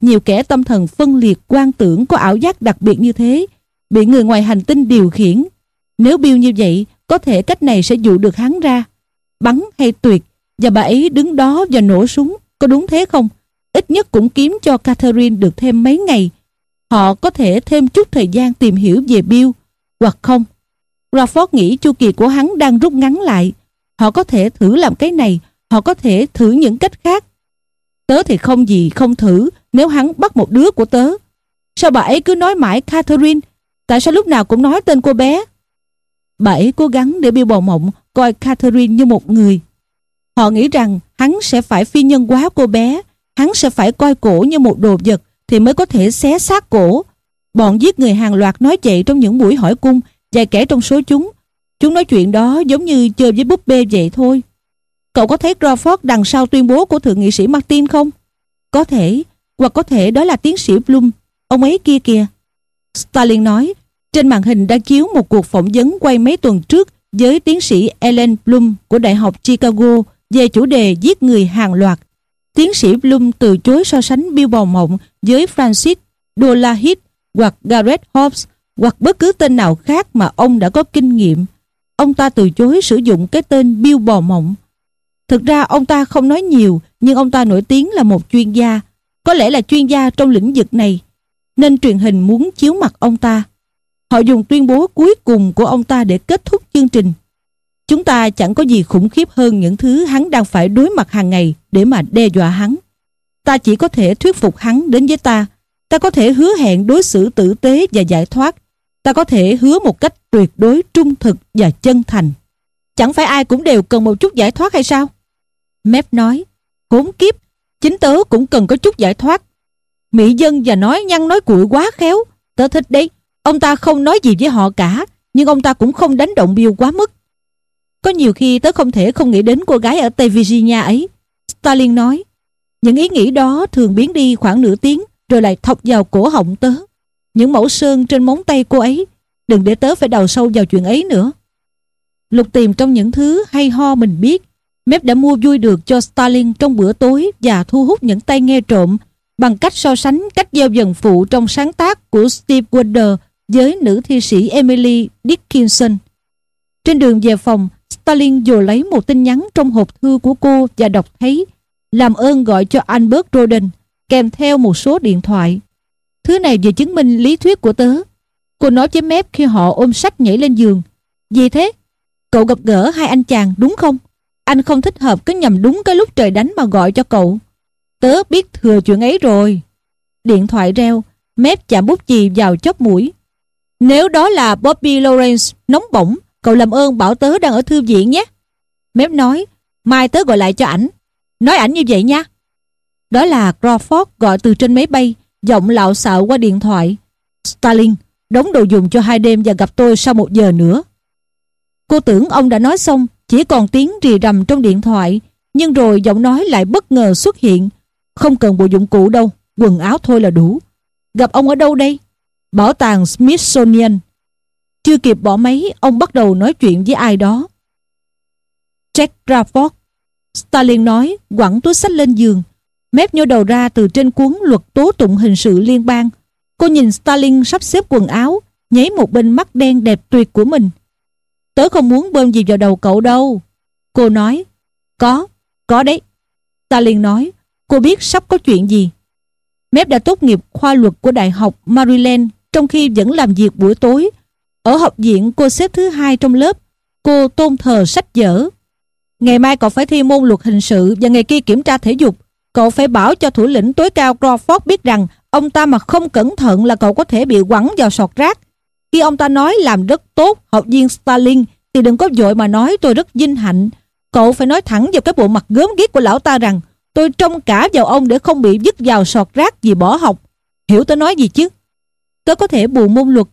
Speaker 1: Nhiều kẻ tâm thần phân liệt quan tưởng có ảo giác đặc biệt như thế, bị người ngoài hành tinh điều khiển. Nếu Bill như vậy, có thể cách này sẽ dụ được hắn ra. Bắn hay tuyệt, và bà ấy đứng đó và nổ súng, có đúng thế không? Ít nhất cũng kiếm cho Catherine được thêm mấy ngày. Họ có thể thêm chút thời gian tìm hiểu về Bill, hoặc không. Crawford nghĩ chu kỳ của hắn đang rút ngắn lại. Họ có thể thử làm cái này, họ có thể thử những cách khác. Tớ thì không gì không thử nếu hắn bắt một đứa của tớ. Sao bà ấy cứ nói mãi Catherine? Tại sao lúc nào cũng nói tên cô bé? Bà ấy cố gắng để Bill bầu mộng coi Catherine như một người. Họ nghĩ rằng hắn sẽ phải phi nhân quá cô bé, hắn sẽ phải coi cổ như một đồ vật thì mới có thể xé xác cổ. Bọn giết người hàng loạt nói vậy trong những buổi hỏi cung Vài kẻ trong số chúng Chúng nói chuyện đó giống như chơi với búp bê vậy thôi Cậu có thấy Crawford đằng sau tuyên bố của thượng nghị sĩ Martin không? Có thể, Hoặc có thể đó là tiến sĩ Bloom, Ông ấy kia kìa Stalin nói, Trên màn hình đã chiếu một cuộc phỏng vấn quay mấy tuần trước với tiến sĩ Ellen Bloom của Đại học Chicago về chủ đề giết người hàng loạt. Tiến sĩ Bloom từ chối so sánh Bill Bào Mộng với Francis Dolahit hoặc Gareth Hobbs hoặc bất cứ tên nào khác mà ông đã có kinh nghiệm. Ông ta từ chối sử dụng cái tên Bill Bò Mộng. Thực ra ông ta không nói nhiều, nhưng ông ta nổi tiếng là một chuyên gia, có lẽ là chuyên gia trong lĩnh vực này, nên truyền hình muốn chiếu mặt ông ta. Họ dùng tuyên bố cuối cùng của ông ta để kết thúc chương trình. Chúng ta chẳng có gì khủng khiếp hơn những thứ hắn đang phải đối mặt hàng ngày để mà đe dọa hắn. Ta chỉ có thể thuyết phục hắn đến với ta. Ta có thể hứa hẹn đối xử tử tế và giải thoát. Ta có thể hứa một cách tuyệt đối trung thực và chân thành. Chẳng phải ai cũng đều cần một chút giải thoát hay sao? Mép nói, khốn kiếp, chính tớ cũng cần có chút giải thoát. Mỹ dân và nói nhăn nói cuội quá khéo. Tớ thích đấy. Ông ta không nói gì với họ cả, nhưng ông ta cũng không đánh động Bill quá mức. Có nhiều khi tớ không thể không nghĩ đến cô gái ở Tây Virginia ấy. Stalin nói, những ý nghĩ đó thường biến đi khoảng nửa tiếng rồi lại thọc vào cổ họng tớ. Những mẫu sơn trên móng tay cô ấy, đừng để tớ phải đào sâu vào chuyện ấy nữa. Lục tìm trong những thứ hay ho mình biết, Mep đã mua vui được cho Stalin trong bữa tối và thu hút những tay nghe trộm bằng cách so sánh cách gieo dần phụ trong sáng tác của Steve Wonder với nữ thi sĩ Emily Dickinson. Trên đường về phòng, Stalin vừa lấy một tin nhắn trong hộp thư của cô và đọc thấy làm ơn gọi cho Albert Roden kèm theo một số điện thoại. Thứ này vừa chứng minh lý thuyết của tớ. Cô nói với Mép khi họ ôm sách nhảy lên giường. Gì thế? Cậu gặp gỡ hai anh chàng đúng không? Anh không thích hợp cứ nhầm đúng cái lúc trời đánh mà gọi cho cậu. Tớ biết thừa chuyện ấy rồi. Điện thoại reo, Mép chạm bút chì vào chóp mũi. Nếu đó là Bobby Lawrence nóng bỏng, cậu làm ơn bảo tớ đang ở thư viện nhé. Mép nói, mai tớ gọi lại cho ảnh. Nói ảnh như vậy nha. Đó là Crawford gọi từ trên máy bay, giọng lạo xạo qua điện thoại. Stalin, đóng đồ dùng cho hai đêm và gặp tôi sau một giờ nữa. Cô tưởng ông đã nói xong, chỉ còn tiếng rì rầm trong điện thoại, nhưng rồi giọng nói lại bất ngờ xuất hiện. Không cần bộ dụng cụ đâu, quần áo thôi là đủ. Gặp ông ở đâu đây? Bảo tàng Smithsonian. Chưa kịp bỏ máy, ông bắt đầu nói chuyện với ai đó. Jack Crawford. Stalin nói, quẳng túi sách lên giường. Mép nhô đầu ra từ trên cuốn luật tố tụng hình sự liên bang. Cô nhìn Stalin sắp xếp quần áo, nháy một bên mắt đen đẹp tuyệt của mình. Tớ không muốn bơm gì vào đầu cậu đâu. Cô nói, có, có đấy. Stalin nói, cô biết sắp có chuyện gì. Mép đã tốt nghiệp khoa luật của Đại học Maryland trong khi vẫn làm việc buổi tối. Ở học viện cô xếp thứ hai trong lớp. Cô tôn thờ sách vở. Ngày mai cậu phải thi môn luật hình sự và ngày kia kiểm tra thể dục. Cậu phải bảo cho thủ lĩnh tối cao Crawford biết rằng ông ta mà không cẩn thận là cậu có thể bị quẳng vào sọt rác. Khi ông ta nói làm rất tốt học viên Stalin thì đừng có vội mà nói tôi rất vinh hạnh. Cậu phải nói thẳng vào cái bộ mặt gớm ghiếc của lão ta rằng tôi trông cả vào ông để không bị dứt vào sọt rác vì bỏ học. Hiểu tôi nói gì chứ? Tớ có thể bù môn luật.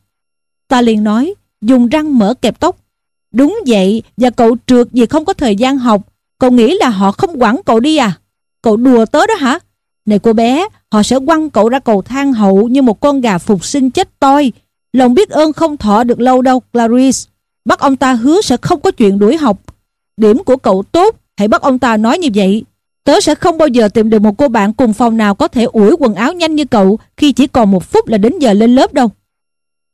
Speaker 1: Ta liền nói, dùng răng mở kẹp tóc. Đúng vậy, và cậu trượt vì không có thời gian học. Cậu nghĩ là họ không quẳng cậu đi à? Cậu đùa tớ đó hả? Này cô bé, họ sẽ quăng cậu ra cầu thang hậu như một con gà phục sinh chết toi. Lòng biết ơn không thọ được lâu đâu, Clarice. Bắt ông ta hứa sẽ không có chuyện đuổi học. Điểm của cậu tốt, hãy bắt ông ta nói như vậy. Tớ sẽ không bao giờ tìm được một cô bạn cùng phòng nào có thể ủi quần áo nhanh như cậu khi chỉ còn một phút là đến giờ lên lớp đâu.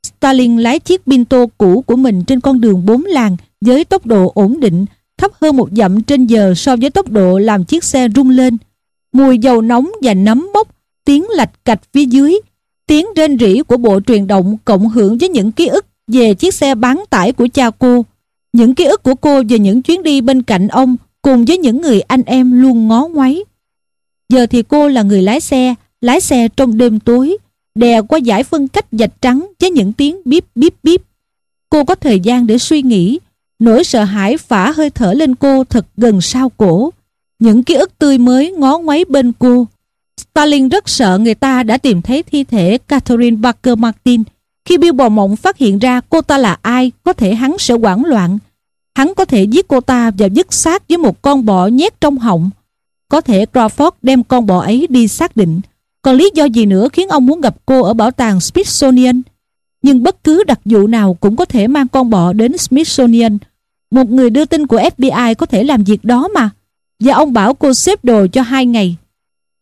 Speaker 1: Stalin lái chiếc Pinto cũ của mình trên con đường bốn làng với tốc độ ổn định, thấp hơn một dặm trên giờ so với tốc độ làm chiếc xe rung lên. Mùi dầu nóng và nấm bốc, tiếng lạch cạch phía dưới, tiếng rên rỉ của bộ truyền động cộng hưởng với những ký ức về chiếc xe bán tải của cha cô. Những ký ức của cô về những chuyến đi bên cạnh ông cùng với những người anh em luôn ngó ngoáy. Giờ thì cô là người lái xe, lái xe trong đêm tối, đè qua giải phân cách dạch trắng với những tiếng bíp bíp bíp. Cô có thời gian để suy nghĩ, nỗi sợ hãi phả hơi thở lên cô thật gần sau cổ. Những ký ức tươi mới ngó ngoáy bên cô. Stalin rất sợ người ta đã tìm thấy thi thể Catherine Barker Martin. Khi Bill Bò Mộng phát hiện ra cô ta là ai, có thể hắn sẽ hoảng loạn. Hắn có thể giết cô ta và dứt xác với một con bọ nhét trong họng. Có thể Crawford đem con bọ ấy đi xác định. Còn lý do gì nữa khiến ông muốn gặp cô ở bảo tàng Smithsonian? Nhưng bất cứ đặc vụ nào cũng có thể mang con bọ đến Smithsonian. Một người đưa tin của FBI có thể làm việc đó mà. Và ông bảo cô xếp đồ cho hai ngày.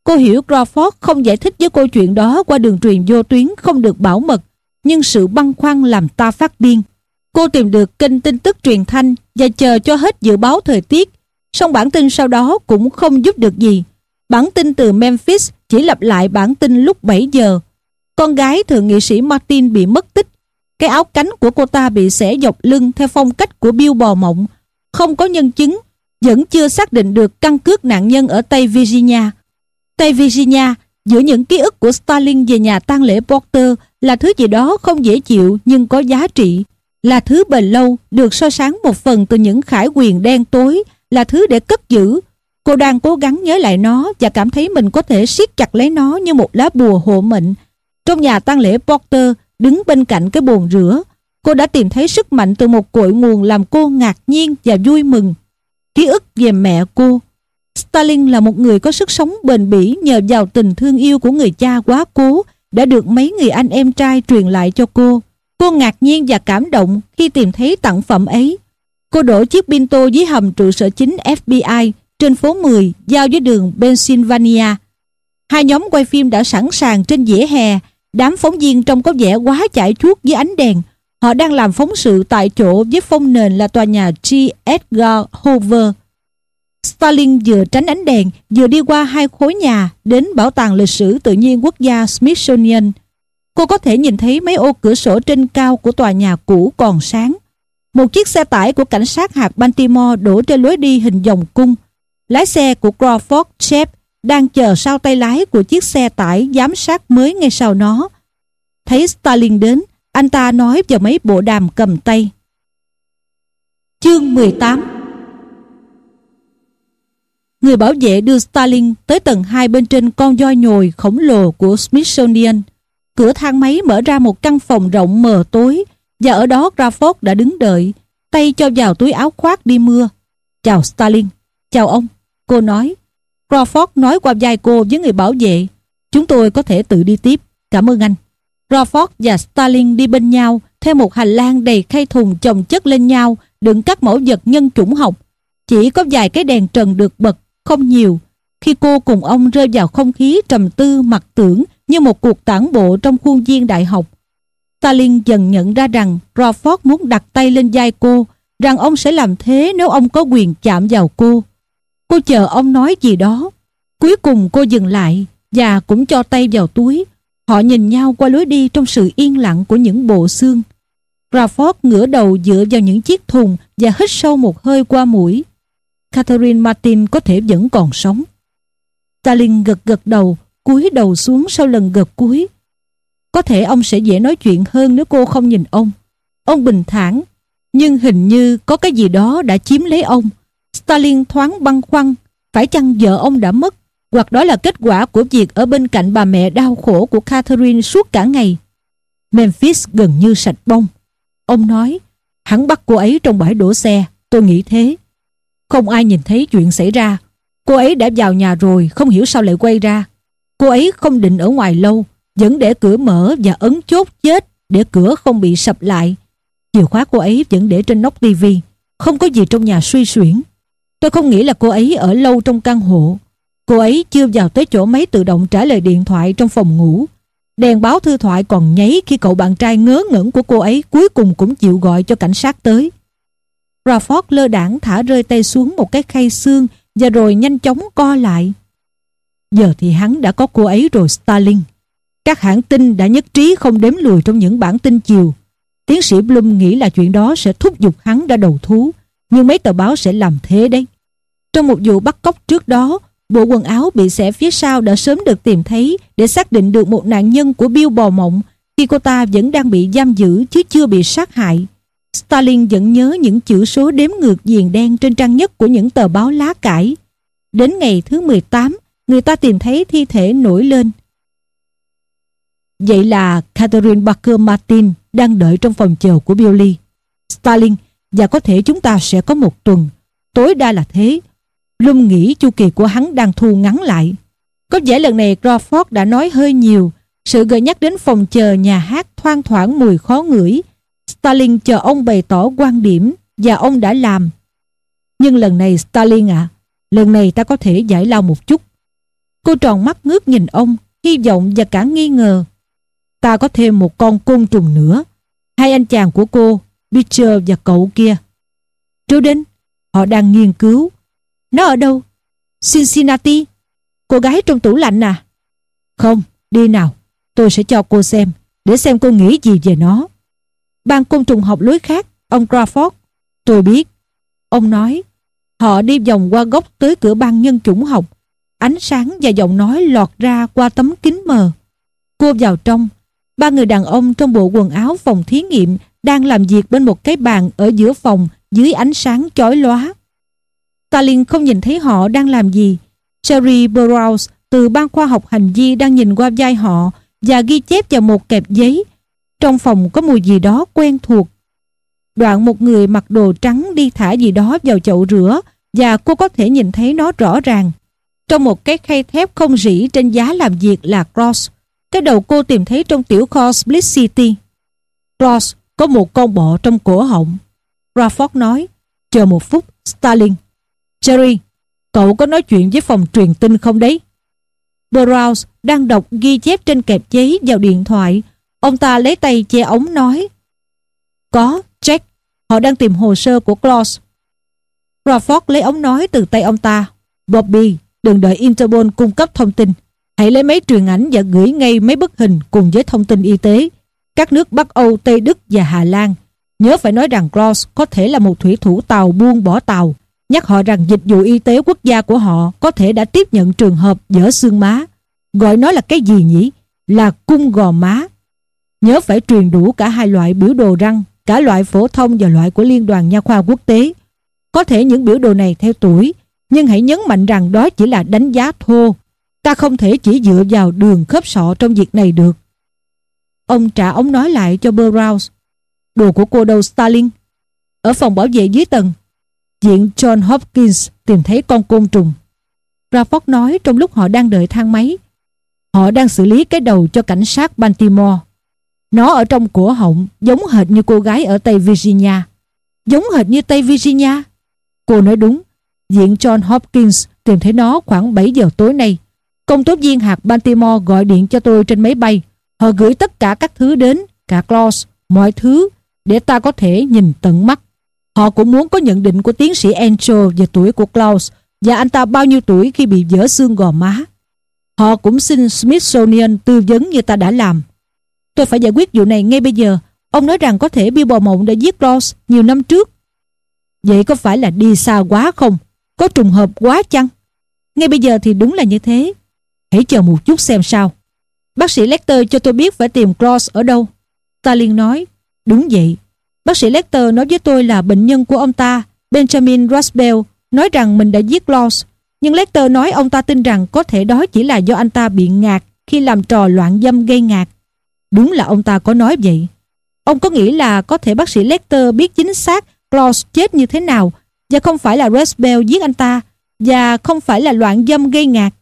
Speaker 1: Cô hiểu Crawford không giải thích với cô chuyện đó qua đường truyền vô tuyến không được bảo mật. Nhưng sự băn khoăn làm ta phát điên. Cô tìm được kênh tin tức truyền thanh và chờ cho hết dự báo thời tiết. Song bản tin sau đó cũng không giúp được gì. Bản tin từ Memphis chỉ lặp lại bản tin lúc 7 giờ. Con gái thượng nghị sĩ Martin bị mất tích. Cái áo cánh của cô ta bị xẻ dọc lưng theo phong cách của Bill bò mộng. Không có nhân chứng, vẫn chưa xác định được căn cước nạn nhân ở Tây Virginia. Tây Virginia, giữa những ký ức của Stalin về nhà tang lễ Porter là thứ gì đó không dễ chịu nhưng có giá trị. Là thứ bền lâu, được so sáng một phần từ những khải quyền đen tối, là thứ để cất giữ. Cô đang cố gắng nhớ lại nó và cảm thấy mình có thể siết chặt lấy nó như một lá bùa hộ mệnh. Trong nhà tang lễ Porter, đứng bên cạnh cái bồn rửa, cô đã tìm thấy sức mạnh từ một cội nguồn làm cô ngạc nhiên và vui mừng. Ký ức về mẹ cô. Stalin là một người có sức sống bền bỉ nhờ vào tình thương yêu của người cha quá cố đã được mấy người anh em trai truyền lại cho cô. Cô ngạc nhiên và cảm động khi tìm thấy tặng phẩm ấy. Cô đổ chiếc Pinto dưới hầm trụ sở chính FBI trên phố 10 giao với đường Pennsylvania. Hai nhóm quay phim đã sẵn sàng trên dĩa hè. Đám phóng viên trông có vẻ quá chải chuốt với ánh đèn. Họ đang làm phóng sự tại chỗ với phong nền là tòa nhà G. Edgar Hoover. Stalin vừa tránh ánh đèn, vừa đi qua hai khối nhà đến Bảo tàng lịch sử tự nhiên quốc gia Smithsonian. Cô có thể nhìn thấy mấy ô cửa sổ trên cao của tòa nhà cũ còn sáng. Một chiếc xe tải của cảnh sát hạt Baltimore đổ trên lối đi hình vòng cung. Lái xe của Crawford Chef đang chờ sau tay lái của chiếc xe tải giám sát mới ngay sau nó. Thấy Stalin đến, anh ta nói vào mấy bộ đàm cầm tay. Chương 18 Người bảo vệ đưa Stalin tới tầng hai bên trên con voi nhồi khổng lồ của Smithsonian. Cửa thang máy mở ra một căn phòng rộng mờ tối và ở đó Crawford đã đứng đợi, tay cho vào túi áo khoác đi mưa. Chào Stalin, chào ông, cô nói. Crawford nói qua vai cô với người bảo vệ. Chúng tôi có thể tự đi tiếp, cảm ơn anh. Crawford và Stalin đi bên nhau theo một hành lang đầy khay thùng chồng chất lên nhau đựng các mẫu vật nhân chủng học. Chỉ có vài cái đèn trần được bật, không nhiều. Khi cô cùng ông rơi vào không khí trầm tư mặc tưởng như một cuộc tản bộ trong khuôn viên đại học. Stalin dần nhận ra rằng Crawford muốn đặt tay lên vai cô, rằng ông sẽ làm thế nếu ông có quyền chạm vào cô. Cô chờ ông nói gì đó. Cuối cùng cô dừng lại và cũng cho tay vào túi. Họ nhìn nhau qua lối đi trong sự yên lặng của những bộ xương. Crawford ngửa đầu dựa vào những chiếc thùng và hít sâu một hơi qua mũi. Catherine Martin có thể vẫn còn sống. Stalin gật gật đầu, cúi đầu xuống sau lần gật cuối. Có thể ông sẽ dễ nói chuyện hơn nếu cô không nhìn ông. Ông bình thản, nhưng hình như có cái gì đó đã chiếm lấy ông. Stalin thoáng băn khoăn, phải chăng vợ ông đã mất, hoặc đó là kết quả của việc ở bên cạnh bà mẹ đau khổ của Catherine suốt cả ngày. Memphis gần như sạch bông. Ông nói, hắn bắt cô ấy trong bãi đổ xe, tôi nghĩ thế. Không ai nhìn thấy chuyện xảy ra. Cô ấy đã vào nhà rồi, không hiểu sao lại quay ra. Cô ấy không định ở ngoài lâu, vẫn để cửa mở và ấn chốt chết để cửa không bị sập lại. Chìa khóa cô ấy vẫn để trên nóc tivi, không có gì trong nhà suy xuyển. Tôi không nghĩ là cô ấy ở lâu trong căn hộ. Cô ấy chưa vào tới chỗ máy tự động trả lời điện thoại trong phòng ngủ. Đèn báo thư thoại còn nháy khi cậu bạn trai ngớ ngẩn của cô ấy cuối cùng cũng chịu gọi cho cảnh sát tới. Rafford lơ đảng thả rơi tay xuống một cái khay xương và rồi nhanh chóng co lại. Giờ thì hắn đã có cô ấy rồi Stalin. Các hãng tin đã nhất trí không đếm lùi trong những bản tin chiều. Tiến sĩ Blum nghĩ là chuyện đó sẽ thúc giục hắn ra đầu thú, nhưng mấy tờ báo sẽ làm thế đấy. Trong một vụ bắt cóc trước đó, bộ quần áo bị xẻ phía sau đã sớm được tìm thấy để xác định được một nạn nhân của Bill Bò Mộng khi cô ta vẫn đang bị giam giữ chứ chưa bị sát hại. Stalin vẫn nhớ những chữ số đếm ngược viền đen trên trang nhất của những tờ báo lá cải. Đến ngày thứ 18, người ta tìm thấy thi thể nổi lên. Vậy là Catherine baker Martin đang đợi trong phòng chờ của Billy. Stalin, và có thể chúng ta sẽ có một tuần. Tối đa là thế. Lum nghĩ chu kỳ của hắn đang thu ngắn lại. Có vẻ lần này Crawford đã nói hơi nhiều. Sự gợi nhắc đến phòng chờ nhà hát thoang thoảng mùi khó ngửi. Stalin chờ ông bày tỏ quan điểm và ông đã làm. Nhưng lần này Stalin ạ, à, lần này ta có thể giải lao một chút. Cô tròn mắt ngước nhìn ông, hy vọng và cả nghi ngờ. Ta có thêm một con côn trùng nữa. Hai anh chàng của cô, Peter và cậu kia. Truden, họ đang nghiên cứu. Nó ở đâu? Cincinnati? Cô gái trong tủ lạnh à? Không, đi nào. Tôi sẽ cho cô xem, để xem cô nghĩ gì về nó. ban côn trùng học lối khác, ông Crawford. Tôi biết. Ông nói, họ đi vòng qua góc tới cửa ban nhân chủng học. Ánh sáng và giọng nói lọt ra qua tấm kính mờ. Cô vào trong. Ba người đàn ông trong bộ quần áo phòng thí nghiệm đang làm việc bên một cái bàn ở giữa phòng dưới ánh sáng chói lóa. Stalin không nhìn thấy họ đang làm gì. Sherry Burroughs từ ban khoa học hành vi đang nhìn qua vai họ và ghi chép vào một kẹp giấy. Trong phòng có mùi gì đó quen thuộc. Đoạn một người mặc đồ trắng đi thả gì đó vào chậu rửa và cô có thể nhìn thấy nó rõ ràng. Trong một cái khay thép không rỉ trên giá làm việc là Cross. Cái đầu cô tìm thấy trong tiểu kho Split City. Cross có một con bọ trong cổ họng. Rafford nói, chờ một phút, Stalin. Jerry, cậu có nói chuyện với phòng truyền tin không đấy? Burroughs đang đọc ghi chép trên kẹp giấy vào điện thoại. Ông ta lấy tay che ống nói. Có, Jack, họ đang tìm hồ sơ của Claus. Crawford lấy ống nói từ tay ông ta. Bobby, đừng đợi Interpol cung cấp thông tin. Hãy lấy máy truyền ảnh và gửi ngay mấy bức hình cùng với thông tin y tế. Các nước Bắc Âu, Tây Đức và Hà Lan. Nhớ phải nói rằng Claus có thể là một thủy thủ tàu buông bỏ tàu nhắc họ rằng dịch vụ y tế quốc gia của họ có thể đã tiếp nhận trường hợp dở xương má. Gọi nó là cái gì nhỉ? Là cung gò má. Nhớ phải truyền đủ cả hai loại biểu đồ răng, cả loại phổ thông và loại của Liên đoàn Nha khoa Quốc tế. Có thể những biểu đồ này theo tuổi, nhưng hãy nhấn mạnh rằng đó chỉ là đánh giá thô. Ta không thể chỉ dựa vào đường khớp sọ trong việc này được. Ông trả ống nói lại cho Burroughs. Đồ của cô đâu Stalin? Ở phòng bảo vệ dưới tầng, Viện John Hopkins tìm thấy con côn trùng. Crawford nói trong lúc họ đang đợi thang máy. Họ đang xử lý cái đầu cho cảnh sát Baltimore. Nó ở trong cổ họng giống hệt như cô gái ở Tây Virginia. Giống hệt như Tây Virginia. Cô nói đúng. Viện John Hopkins tìm thấy nó khoảng 7 giờ tối nay. Công tố viên hạt Baltimore gọi điện cho tôi trên máy bay. Họ gửi tất cả các thứ đến, cả Claus, mọi thứ, để ta có thể nhìn tận mắt. Họ cũng muốn có nhận định của tiến sĩ Angel về tuổi của Klaus và anh ta bao nhiêu tuổi khi bị vỡ xương gò má. Họ cũng xin Smithsonian tư vấn như ta đã làm. Tôi phải giải quyết vụ này ngay bây giờ. Ông nói rằng có thể Bill Bò Mộng đã giết Klaus nhiều năm trước. Vậy có phải là đi xa quá không? Có trùng hợp quá chăng? Ngay bây giờ thì đúng là như thế. Hãy chờ một chút xem sao. Bác sĩ Lecter cho tôi biết phải tìm Klaus ở đâu. Stalin nói, đúng vậy, Bác sĩ Lecter nói với tôi là bệnh nhân của ông ta, Benjamin Rasbell, nói rằng mình đã giết Laws. Nhưng Lecter nói ông ta tin rằng có thể đó chỉ là do anh ta bị ngạt khi làm trò loạn dâm gây ngạt. Đúng là ông ta có nói vậy. Ông có nghĩ là có thể bác sĩ Lecter biết chính xác Claus chết như thế nào và không phải là Rasbell giết anh ta và không phải là loạn dâm gây ngạt.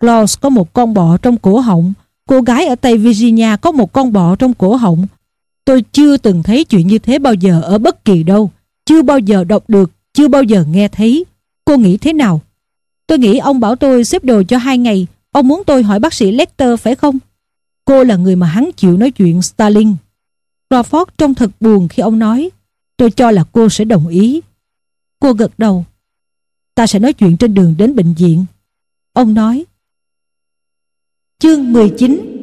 Speaker 1: Claus có một con bọ trong cổ họng, cô gái ở Tây Virginia có một con bọ trong cổ họng Tôi chưa từng thấy chuyện như thế bao giờ ở bất kỳ đâu. Chưa bao giờ đọc được, chưa bao giờ nghe thấy. Cô nghĩ thế nào? Tôi nghĩ ông bảo tôi xếp đồ cho hai ngày. Ông muốn tôi hỏi bác sĩ Lecter phải không? Cô là người mà hắn chịu nói chuyện Stalin. Crawford trông thật buồn khi ông nói. Tôi cho là cô sẽ đồng ý. Cô gật đầu. Ta sẽ nói chuyện trên đường đến bệnh viện. Ông nói. Chương 19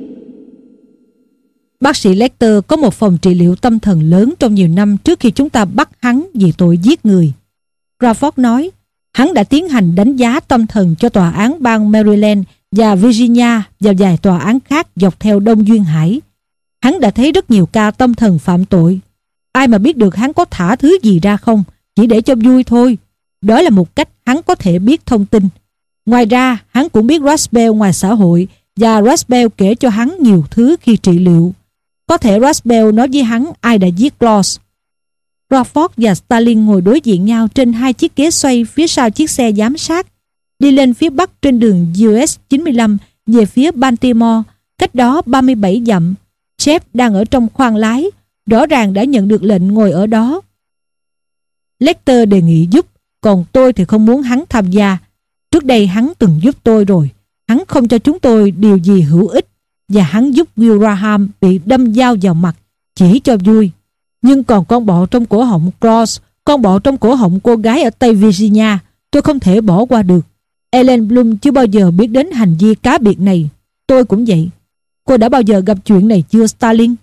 Speaker 1: Bác sĩ Lecter có một phòng trị liệu tâm thần lớn trong nhiều năm trước khi chúng ta bắt hắn vì tội giết người. Crawford nói, hắn đã tiến hành đánh giá tâm thần cho tòa án bang Maryland và Virginia và vài tòa án khác dọc theo Đông Duyên Hải. Hắn đã thấy rất nhiều ca tâm thần phạm tội. Ai mà biết được hắn có thả thứ gì ra không, chỉ để cho vui thôi. Đó là một cách hắn có thể biết thông tin. Ngoài ra, hắn cũng biết Raspel ngoài xã hội và Raspel kể cho hắn nhiều thứ khi trị liệu. Có thể Raspel nói với hắn ai đã giết Claus. Crawford và Stalin ngồi đối diện nhau trên hai chiếc ghế xoay phía sau chiếc xe giám sát, đi lên phía bắc trên đường US 95 về phía Baltimore, cách đó 37 dặm. Jeff đang ở trong khoang lái, rõ ràng đã nhận được lệnh ngồi ở đó. Lecter đề nghị giúp, còn tôi thì không muốn hắn tham gia. Trước đây hắn từng giúp tôi rồi, hắn không cho chúng tôi điều gì hữu ích và hắn giúp Will Graham bị đâm dao vào mặt chỉ cho vui. Nhưng còn con bọ trong cổ họng Cross, con bọ trong cổ họng cô gái ở Tây Virginia, tôi không thể bỏ qua được. Ellen Bloom chưa bao giờ biết đến hành vi cá biệt này. Tôi cũng vậy. Cô đã bao giờ gặp chuyện này chưa Stalin?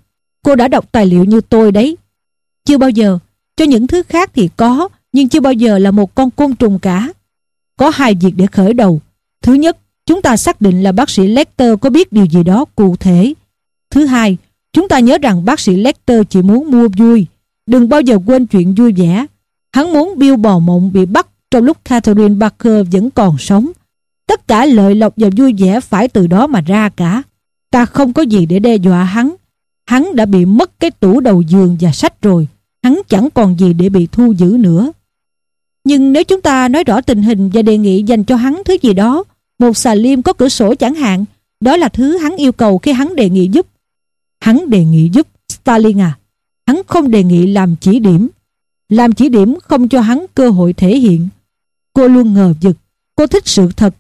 Speaker 1: Cô đã đọc tài liệu như tôi đấy. Chưa bao giờ. Cho những thứ khác thì có, nhưng chưa bao giờ là một con côn trùng cả. Có hai việc để khởi đầu. Thứ nhất, chúng ta xác định là bác sĩ Lecter có biết điều gì đó cụ thể. Thứ hai, chúng ta nhớ rằng bác sĩ Lecter chỉ muốn mua vui. Đừng bao giờ quên chuyện vui vẻ. Hắn muốn Bill bò mộng bị bắt trong lúc Catherine Barker vẫn còn sống. Tất cả lợi lộc và vui vẻ phải từ đó mà ra cả. Ta không có gì để đe dọa hắn. Hắn đã bị mất cái tủ đầu giường và sách rồi. Hắn chẳng còn gì để bị thu giữ nữa. Nhưng nếu chúng ta nói rõ tình hình và đề nghị dành cho hắn thứ gì đó, một xà liêm có cửa sổ chẳng hạn, đó là thứ hắn yêu cầu khi hắn đề nghị giúp. Hắn đề nghị giúp Stalin à. Hắn không đề nghị làm chỉ điểm. Làm chỉ điểm không cho hắn cơ hội thể hiện. Cô luôn ngờ vực. Cô thích sự thật.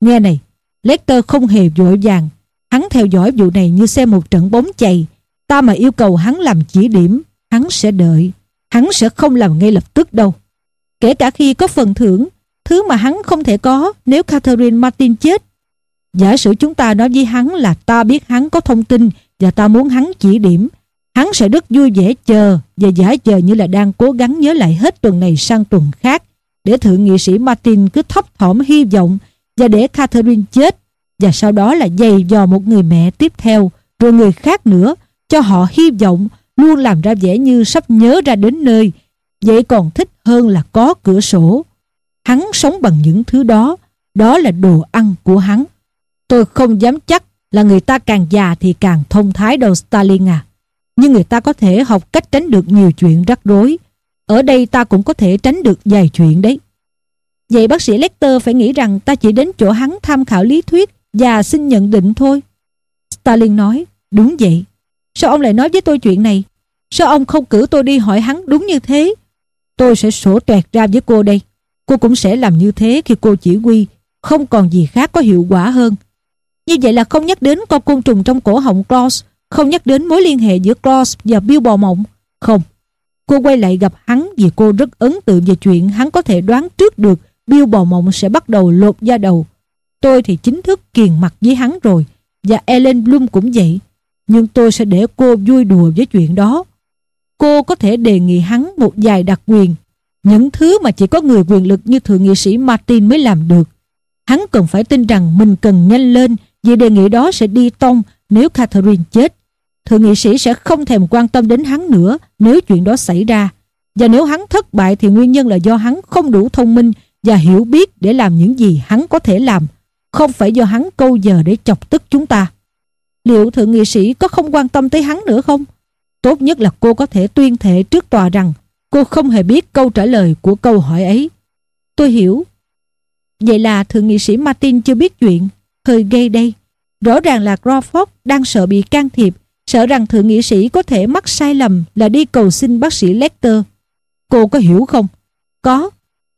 Speaker 1: Nghe này, Lecter không hề vội vàng. Hắn theo dõi vụ này như xem một trận bóng chày. Ta mà yêu cầu hắn làm chỉ điểm, hắn sẽ đợi. Hắn sẽ không làm ngay lập tức đâu. Kể cả khi có phần thưởng, thứ mà hắn không thể có nếu Catherine Martin chết. Giả sử chúng ta nói với hắn là ta biết hắn có thông tin và ta muốn hắn chỉ điểm, hắn sẽ rất vui vẻ chờ và giả chờ như là đang cố gắng nhớ lại hết tuần này sang tuần khác để thượng nghị sĩ Martin cứ thấp thỏm hy vọng và để Catherine chết và sau đó là dày dò một người mẹ tiếp theo rồi người khác nữa cho họ hy vọng luôn làm ra vẻ như sắp nhớ ra đến nơi vậy còn thích hơn là có cửa sổ hắn sống bằng những thứ đó đó là đồ ăn của hắn. Tôi không dám chắc là người ta càng già thì càng thông thái đâu, Stalin à. Nhưng người ta có thể học cách tránh được nhiều chuyện rắc rối. Ở đây ta cũng có thể tránh được vài chuyện đấy. Vậy bác sĩ Lecter phải nghĩ rằng ta chỉ đến chỗ hắn tham khảo lý thuyết và xin nhận định thôi. Stalin nói, đúng vậy. Sao ông lại nói với tôi chuyện này? Sao ông không cử tôi đi hỏi hắn đúng như thế? Tôi sẽ sổ toẹt ra với cô đây cô cũng sẽ làm như thế khi cô chỉ huy, không còn gì khác có hiệu quả hơn. Như vậy là không nhắc đến con côn trùng trong cổ họng Claus, không nhắc đến mối liên hệ giữa Claus và Bill bò mộng. Không. Cô quay lại gặp hắn vì cô rất ấn tượng về chuyện hắn có thể đoán trước được Bill bò mộng sẽ bắt đầu lột da đầu. Tôi thì chính thức kiền mặt với hắn rồi, và Ellen Bloom cũng vậy. Nhưng tôi sẽ để cô vui đùa với chuyện đó. Cô có thể đề nghị hắn một vài đặc quyền những thứ mà chỉ có người quyền lực như thượng nghị sĩ Martin mới làm được. Hắn cần phải tin rằng mình cần nhanh lên, vì đề nghị đó sẽ đi tông nếu Catherine chết. Thượng nghị sĩ sẽ không thèm quan tâm đến hắn nữa nếu chuyện đó xảy ra. Và nếu hắn thất bại thì nguyên nhân là do hắn không đủ thông minh và hiểu biết để làm những gì hắn có thể làm. Không phải do hắn câu giờ để chọc tức chúng ta. Liệu thượng nghị sĩ có không quan tâm tới hắn nữa không? Tốt nhất là cô có thể tuyên thệ trước tòa rằng Cô không hề biết câu trả lời của câu hỏi ấy. Tôi hiểu. Vậy là thượng nghị sĩ Martin chưa biết chuyện. Hơi gây đây. Rõ ràng là Crawford đang sợ bị can thiệp, sợ rằng thượng nghị sĩ có thể mắc sai lầm là đi cầu xin bác sĩ Lecter. Cô có hiểu không? Có.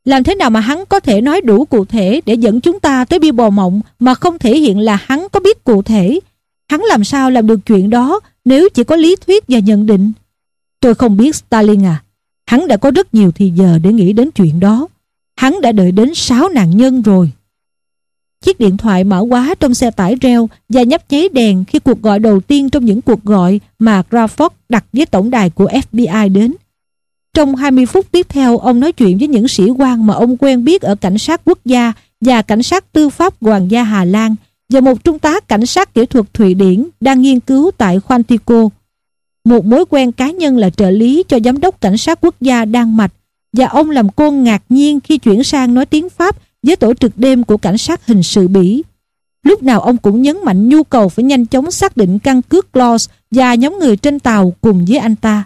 Speaker 1: Làm thế nào mà hắn có thể nói đủ cụ thể để dẫn chúng ta tới bia bò mộng mà không thể hiện là hắn có biết cụ thể? Hắn làm sao làm được chuyện đó nếu chỉ có lý thuyết và nhận định? Tôi không biết Stalin à. Hắn đã có rất nhiều thì giờ để nghĩ đến chuyện đó. Hắn đã đợi đến 6 nạn nhân rồi. Chiếc điện thoại mở quá trong xe tải reo và nhấp cháy đèn khi cuộc gọi đầu tiên trong những cuộc gọi mà Crawford đặt với tổng đài của FBI đến. Trong 20 phút tiếp theo, ông nói chuyện với những sĩ quan mà ông quen biết ở cảnh sát quốc gia và cảnh sát tư pháp Hoàng gia Hà Lan và một trung tá cảnh sát kỹ thuật Thụy Điển đang nghiên cứu tại Quantico. Một mối quen cá nhân là trợ lý cho giám đốc cảnh sát quốc gia Đan Mạch, và ông làm cô ngạc nhiên khi chuyển sang nói tiếng Pháp với tổ trực đêm của cảnh sát hình sự Bỉ. Lúc nào ông cũng nhấn mạnh nhu cầu phải nhanh chóng xác định căn cước Claus và nhóm người trên tàu cùng với anh ta.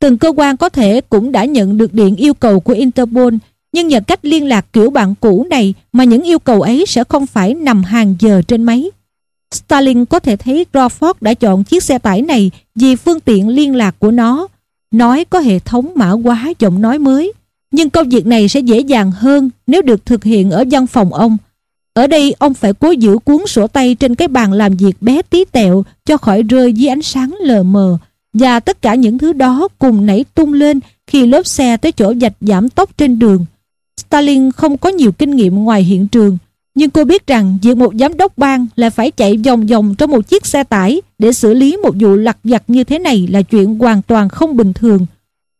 Speaker 1: Từng cơ quan có thể cũng đã nhận được điện yêu cầu của Interpol, nhưng nhờ cách liên lạc kiểu bạn cũ này mà những yêu cầu ấy sẽ không phải nằm hàng giờ trên máy. Stalin có thể thấy Crawford đã chọn chiếc xe tải này vì phương tiện liên lạc của nó. Nói có hệ thống mã hóa giọng nói mới. Nhưng công việc này sẽ dễ dàng hơn nếu được thực hiện ở văn phòng ông. Ở đây, ông phải cố giữ cuốn sổ tay trên cái bàn làm việc bé tí tẹo cho khỏi rơi dưới ánh sáng lờ mờ. Và tất cả những thứ đó cùng nảy tung lên khi lốp xe tới chỗ dạch giảm tốc trên đường. Stalin không có nhiều kinh nghiệm ngoài hiện trường nhưng cô biết rằng việc một giám đốc bang là phải chạy vòng vòng trong một chiếc xe tải để xử lý một vụ lặt vặt như thế này là chuyện hoàn toàn không bình thường.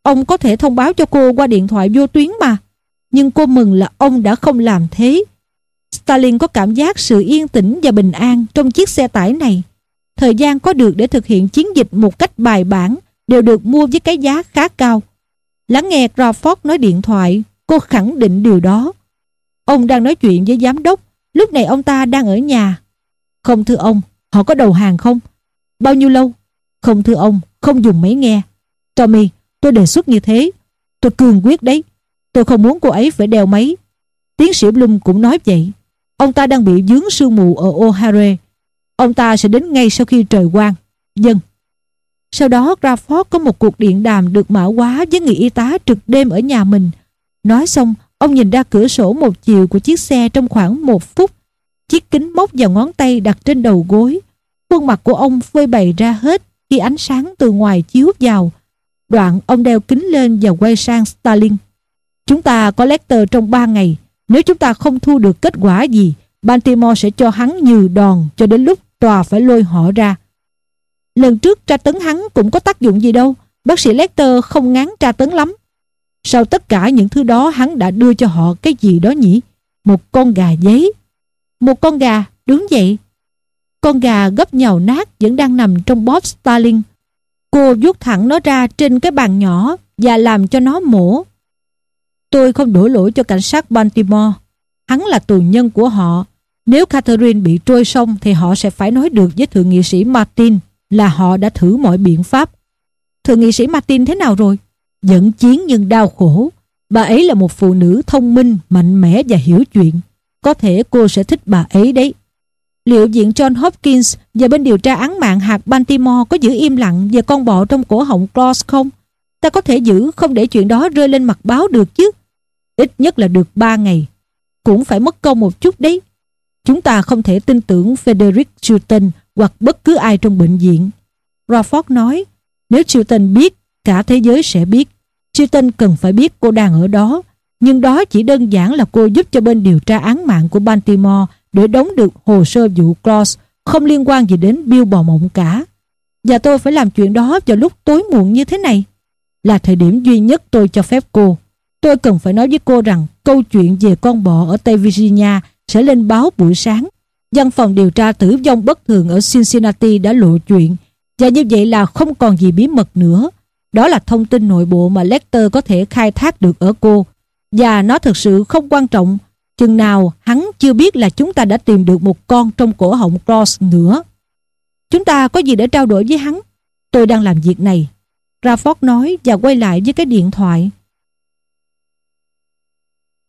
Speaker 1: Ông có thể thông báo cho cô qua điện thoại vô tuyến mà. Nhưng cô mừng là ông đã không làm thế. Stalin có cảm giác sự yên tĩnh và bình an trong chiếc xe tải này. Thời gian có được để thực hiện chiến dịch một cách bài bản đều được mua với cái giá khá cao. Lắng nghe Crawford nói điện thoại, cô khẳng định điều đó. Ông đang nói chuyện với giám đốc, lúc này ông ta đang ở nhà. Không thưa ông, họ có đầu hàng không? Bao nhiêu lâu? Không thưa ông, không dùng máy nghe. Tommy, tôi đề xuất như thế. Tôi cường quyết đấy. Tôi không muốn cô ấy phải đeo máy. Tiến sĩ Blum cũng nói vậy. Ông ta đang bị dướng sương mù ở O'Hare. Ông ta sẽ đến ngay sau khi trời quang. Dân. Sau đó Crawford có một cuộc điện đàm được mã hóa với người y tá trực đêm ở nhà mình. Nói xong, ông nhìn ra cửa sổ một chiều của chiếc xe trong khoảng một phút. Chiếc kính móc vào ngón tay đặt trên đầu gối. Khuôn mặt của ông phơi bày ra hết khi ánh sáng từ ngoài chiếu vào. Đoạn ông đeo kính lên và quay sang Stalin. Chúng ta có Lecter trong 3 ngày. Nếu chúng ta không thu được kết quả gì, Baltimore sẽ cho hắn nhiều đòn cho đến lúc tòa phải lôi họ ra. Lần trước tra tấn hắn cũng có tác dụng gì đâu. Bác sĩ Lecter không ngán tra tấn lắm. Sau tất cả những thứ đó hắn đã đưa cho họ cái gì đó nhỉ? Một con gà giấy. Một con gà, đúng vậy. Con gà gấp nhào nát vẫn đang nằm trong bóp Stalin. Cô vuốt thẳng nó ra trên cái bàn nhỏ và làm cho nó mổ. Tôi không đổ lỗi cho cảnh sát Baltimore. Hắn là tù nhân của họ. Nếu Catherine bị trôi sông thì họ sẽ phải nói được với thượng nghị sĩ Martin là họ đã thử mọi biện pháp. Thượng nghị sĩ Martin thế nào rồi? Dẫn chiến nhưng đau khổ. Bà ấy là một phụ nữ thông minh, mạnh mẽ và hiểu chuyện. Có thể cô sẽ thích bà ấy đấy. Liệu viện John Hopkins và bên điều tra án mạng hạt Baltimore có giữ im lặng về con bọ trong cổ họng Claus không? Ta có thể giữ không để chuyện đó rơi lên mặt báo được chứ? Ít nhất là được 3 ngày. Cũng phải mất công một chút đấy. Chúng ta không thể tin tưởng Frederick Chilton hoặc bất cứ ai trong bệnh viện. Rafford nói, nếu Chilton biết, cả thế giới sẽ biết. Chilton cần phải biết cô đang ở đó. Nhưng đó chỉ đơn giản là cô giúp cho bên điều tra án mạng của Baltimore để đóng được hồ sơ vụ Cross không liên quan gì đến Bill bò mộng cả. Và tôi phải làm chuyện đó vào lúc tối muộn như thế này. Là thời điểm duy nhất tôi cho phép cô. Tôi cần phải nói với cô rằng câu chuyện về con bò ở Tây Virginia sẽ lên báo buổi sáng. Văn phòng điều tra tử vong bất thường ở Cincinnati đã lộ chuyện, và như vậy là không còn gì bí mật nữa. Đó là thông tin nội bộ mà Lecter có thể khai thác được ở cô và nó thực sự không quan trọng chừng nào hắn chưa biết là chúng ta đã tìm được một con trong cổ họng Cross nữa. Chúng ta có gì để trao đổi với hắn? Tôi đang làm việc này. Rafford nói và quay lại với cái điện thoại.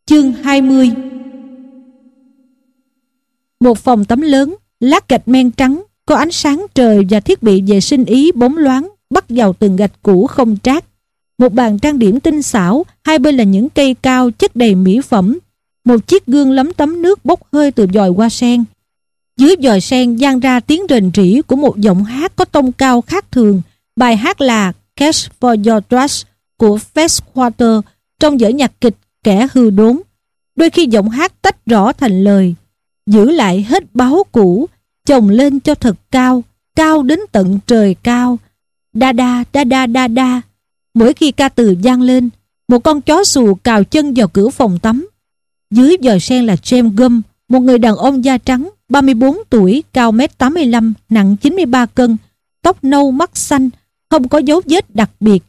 Speaker 1: Chương 20 Một phòng tắm lớn, lát gạch men trắng, có ánh sáng trời và thiết bị vệ sinh ý bóng loáng bắt vào từng gạch cũ không trát. Một bàn trang điểm tinh xảo, hai bên là những cây cao chất đầy mỹ phẩm. Một chiếc gương lấm tấm nước bốc hơi từ dòi hoa sen. Dưới dòi sen gian ra tiếng rền rỉ của một giọng hát có tông cao khác thường. Bài hát là Cash for Your trash của Festwater trong vở nhạc kịch Kẻ hư đốn. Đôi khi giọng hát tách rõ thành lời. Giữ lại hết báo cũ, chồng lên cho thật cao, cao đến tận trời cao. Đa đa đa đa đa đa. Mỗi khi ca từ vang lên, một con chó xù cào chân vào cửa phòng tắm. Dưới giò sen là James Gum, một người đàn ông da trắng, 34 tuổi, cao mét 85, nặng 93 cân, tóc nâu mắt xanh, không có dấu vết đặc biệt.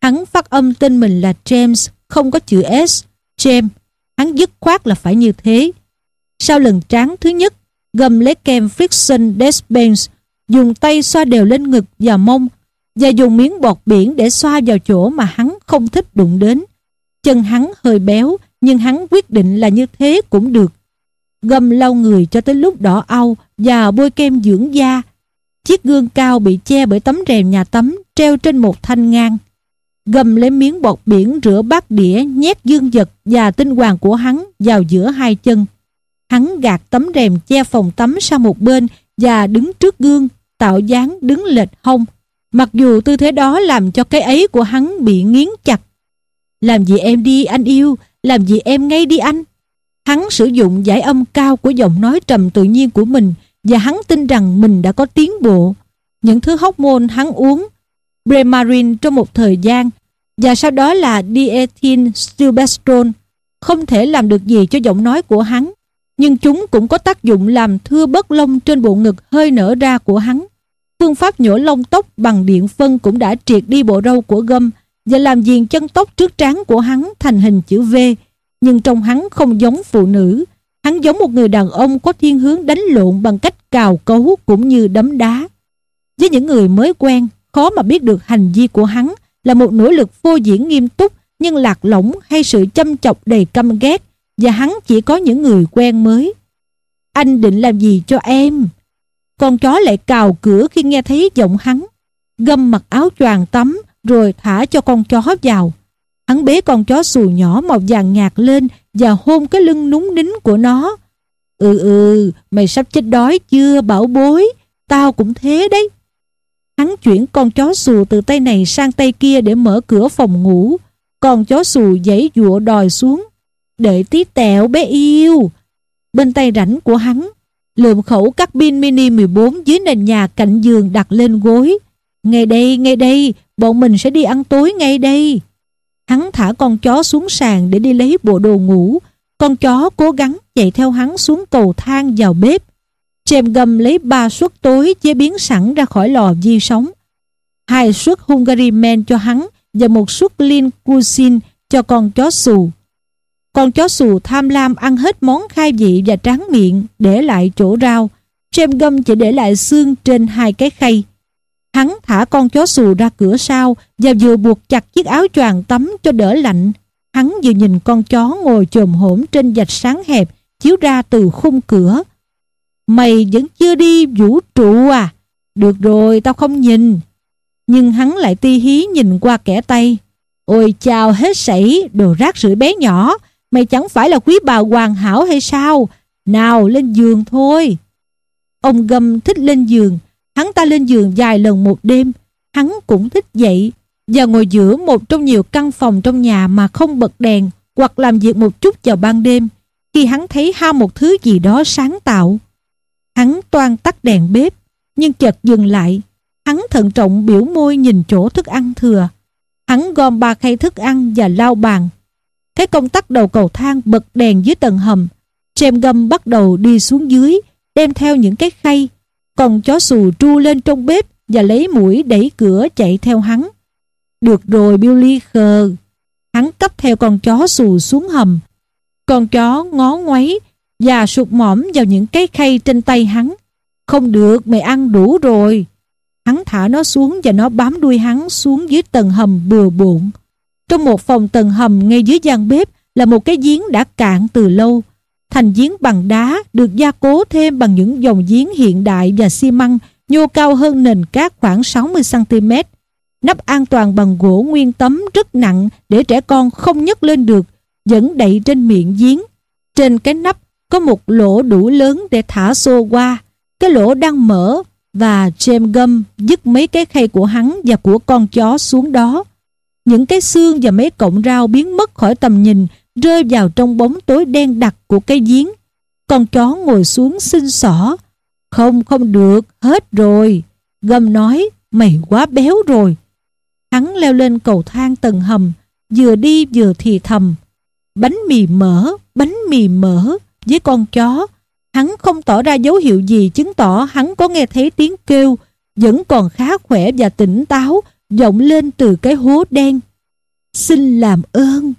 Speaker 1: Hắn phát âm tên mình là James, không có chữ S, James. Hắn dứt khoát là phải như thế. Sau lần tráng thứ nhất, gầm lấy kem Friction Despense, dùng tay xoa đều lên ngực và mông và dùng miếng bọt biển để xoa vào chỗ mà hắn không thích đụng đến. Chân hắn hơi béo, nhưng hắn quyết định là như thế cũng được. Gầm lau người cho tới lúc đỏ au và bôi kem dưỡng da. Chiếc gương cao bị che bởi tấm rèm nhà tắm treo trên một thanh ngang. Gầm lấy miếng bọt biển rửa bát đĩa nhét dương vật và tinh hoàng của hắn vào giữa hai chân. Hắn gạt tấm rèm che phòng tắm sang một bên và đứng trước gương tạo dáng đứng lệch hông Mặc dù tư thế đó làm cho cái ấy của hắn bị nghiến chặt. Làm gì em đi anh yêu, làm gì em ngay đi anh. Hắn sử dụng giải âm cao của giọng nói trầm tự nhiên của mình và hắn tin rằng mình đã có tiến bộ. Những thứ hóc môn hắn uống, Bremarin trong một thời gian và sau đó là diethylstilbestrol không thể làm được gì cho giọng nói của hắn nhưng chúng cũng có tác dụng làm thưa bớt lông trên bộ ngực hơi nở ra của hắn phương pháp nhổ lông tóc bằng điện phân cũng đã triệt đi bộ râu của gâm và làm viền chân tóc trước trán của hắn thành hình chữ V nhưng trong hắn không giống phụ nữ hắn giống một người đàn ông có thiên hướng đánh lộn bằng cách cào cấu cũng như đấm đá với những người mới quen, khó mà biết được hành vi của hắn là một nỗ lực vô diễn nghiêm túc nhưng lạc lõng hay sự chăm chọc đầy căm ghét và hắn chỉ có những người quen mới. Anh định làm gì cho em? Con chó lại cào cửa khi nghe thấy giọng hắn. Gâm mặc áo choàng tắm rồi thả cho con chó vào. Hắn bế con chó xù nhỏ màu vàng nhạt lên và hôn cái lưng núng nín của nó. Ừ ừ, mày sắp chết đói chưa bảo bối? Tao cũng thế đấy. Hắn chuyển con chó xù từ tay này sang tay kia để mở cửa phòng ngủ. Con chó xù giãy dụa đòi xuống. để tí tẹo bé yêu. Bên tay rảnh của hắn, lượm khẩu các pin mini 14 dưới nền nhà cạnh giường đặt lên gối. Ngay đây, ngay đây, bọn mình sẽ đi ăn tối ngay đây. Hắn thả con chó xuống sàn để đi lấy bộ đồ ngủ. Con chó cố gắng chạy theo hắn xuống cầu thang vào bếp. Chèm gầm lấy ba suất tối chế biến sẵn ra khỏi lò di sống. Hai suất Hungary Man cho hắn và một suất Lean Cuisine cho con chó xù. Con chó xù tham lam ăn hết món khai vị và tráng miệng để lại chỗ rau. trem gâm chỉ để lại xương trên hai cái khay. Hắn thả con chó xù ra cửa sau và vừa buộc chặt chiếc áo choàng tắm cho đỡ lạnh. Hắn vừa nhìn con chó ngồi chồm hổm trên vạch sáng hẹp chiếu ra từ khung cửa. Mày vẫn chưa đi vũ trụ à? Được rồi, tao không nhìn. Nhưng hắn lại ti hí nhìn qua kẻ tay. Ôi chào hết sảy, đồ rác rưởi bé nhỏ. Mày chẳng phải là quý bà hoàn hảo hay sao? Nào, lên giường thôi. Ông gầm thích lên giường. Hắn ta lên giường vài lần một đêm. Hắn cũng thích dậy và ngồi giữa một trong nhiều căn phòng trong nhà mà không bật đèn hoặc làm việc một chút vào ban đêm, khi hắn thấy ham một thứ gì đó sáng tạo. Hắn toan tắt đèn bếp, nhưng chợt dừng lại. Hắn thận trọng biểu môi nhìn chỗ thức ăn thừa. Hắn gom ba khay thức ăn và lau bàn. Thấy công tắc đầu cầu thang bật đèn dưới tầng hầm. Xem gâm bắt đầu đi xuống dưới đem theo những cái khay. Còn chó xù tru lên trong bếp và lấy mũi đẩy cửa chạy theo hắn. Được rồi Billy khờ. Hắn cấp theo con chó xù xuống hầm. Con chó ngó ngoáy và sụt mõm vào những cái khay trên tay hắn. Không được, mày ăn đủ rồi. Hắn thả nó xuống và nó bám đuôi hắn xuống dưới tầng hầm bừa bộn. Trong một phòng tầng hầm ngay dưới gian bếp là một cái giếng đã cạn từ lâu. Thành giếng bằng đá được gia cố thêm bằng những dòng giếng hiện đại và xi măng nhô cao hơn nền cát khoảng 60cm. Nắp an toàn bằng gỗ nguyên tấm rất nặng để trẻ con không nhấc lên được, vẫn đậy trên miệng giếng. Trên cái nắp có một lỗ đủ lớn để thả xô qua. Cái lỗ đang mở và James Gum dứt mấy cái khay của hắn và của con chó xuống đó. Những cái xương và mấy cọng rau biến mất khỏi tầm nhìn rơi vào trong bóng tối đen đặc của cái giếng. Con chó ngồi xuống xin xỏ. Không, không được, hết rồi. gầm nói, mày quá béo rồi. Hắn leo lên cầu thang tầng hầm, vừa đi vừa thì thầm. Bánh mì mỡ, bánh mì mỡ với con chó. Hắn không tỏ ra dấu hiệu gì chứng tỏ hắn có nghe thấy tiếng kêu, vẫn còn khá khỏe và tỉnh táo, vọng lên từ cái hố đen. Xin làm ơn.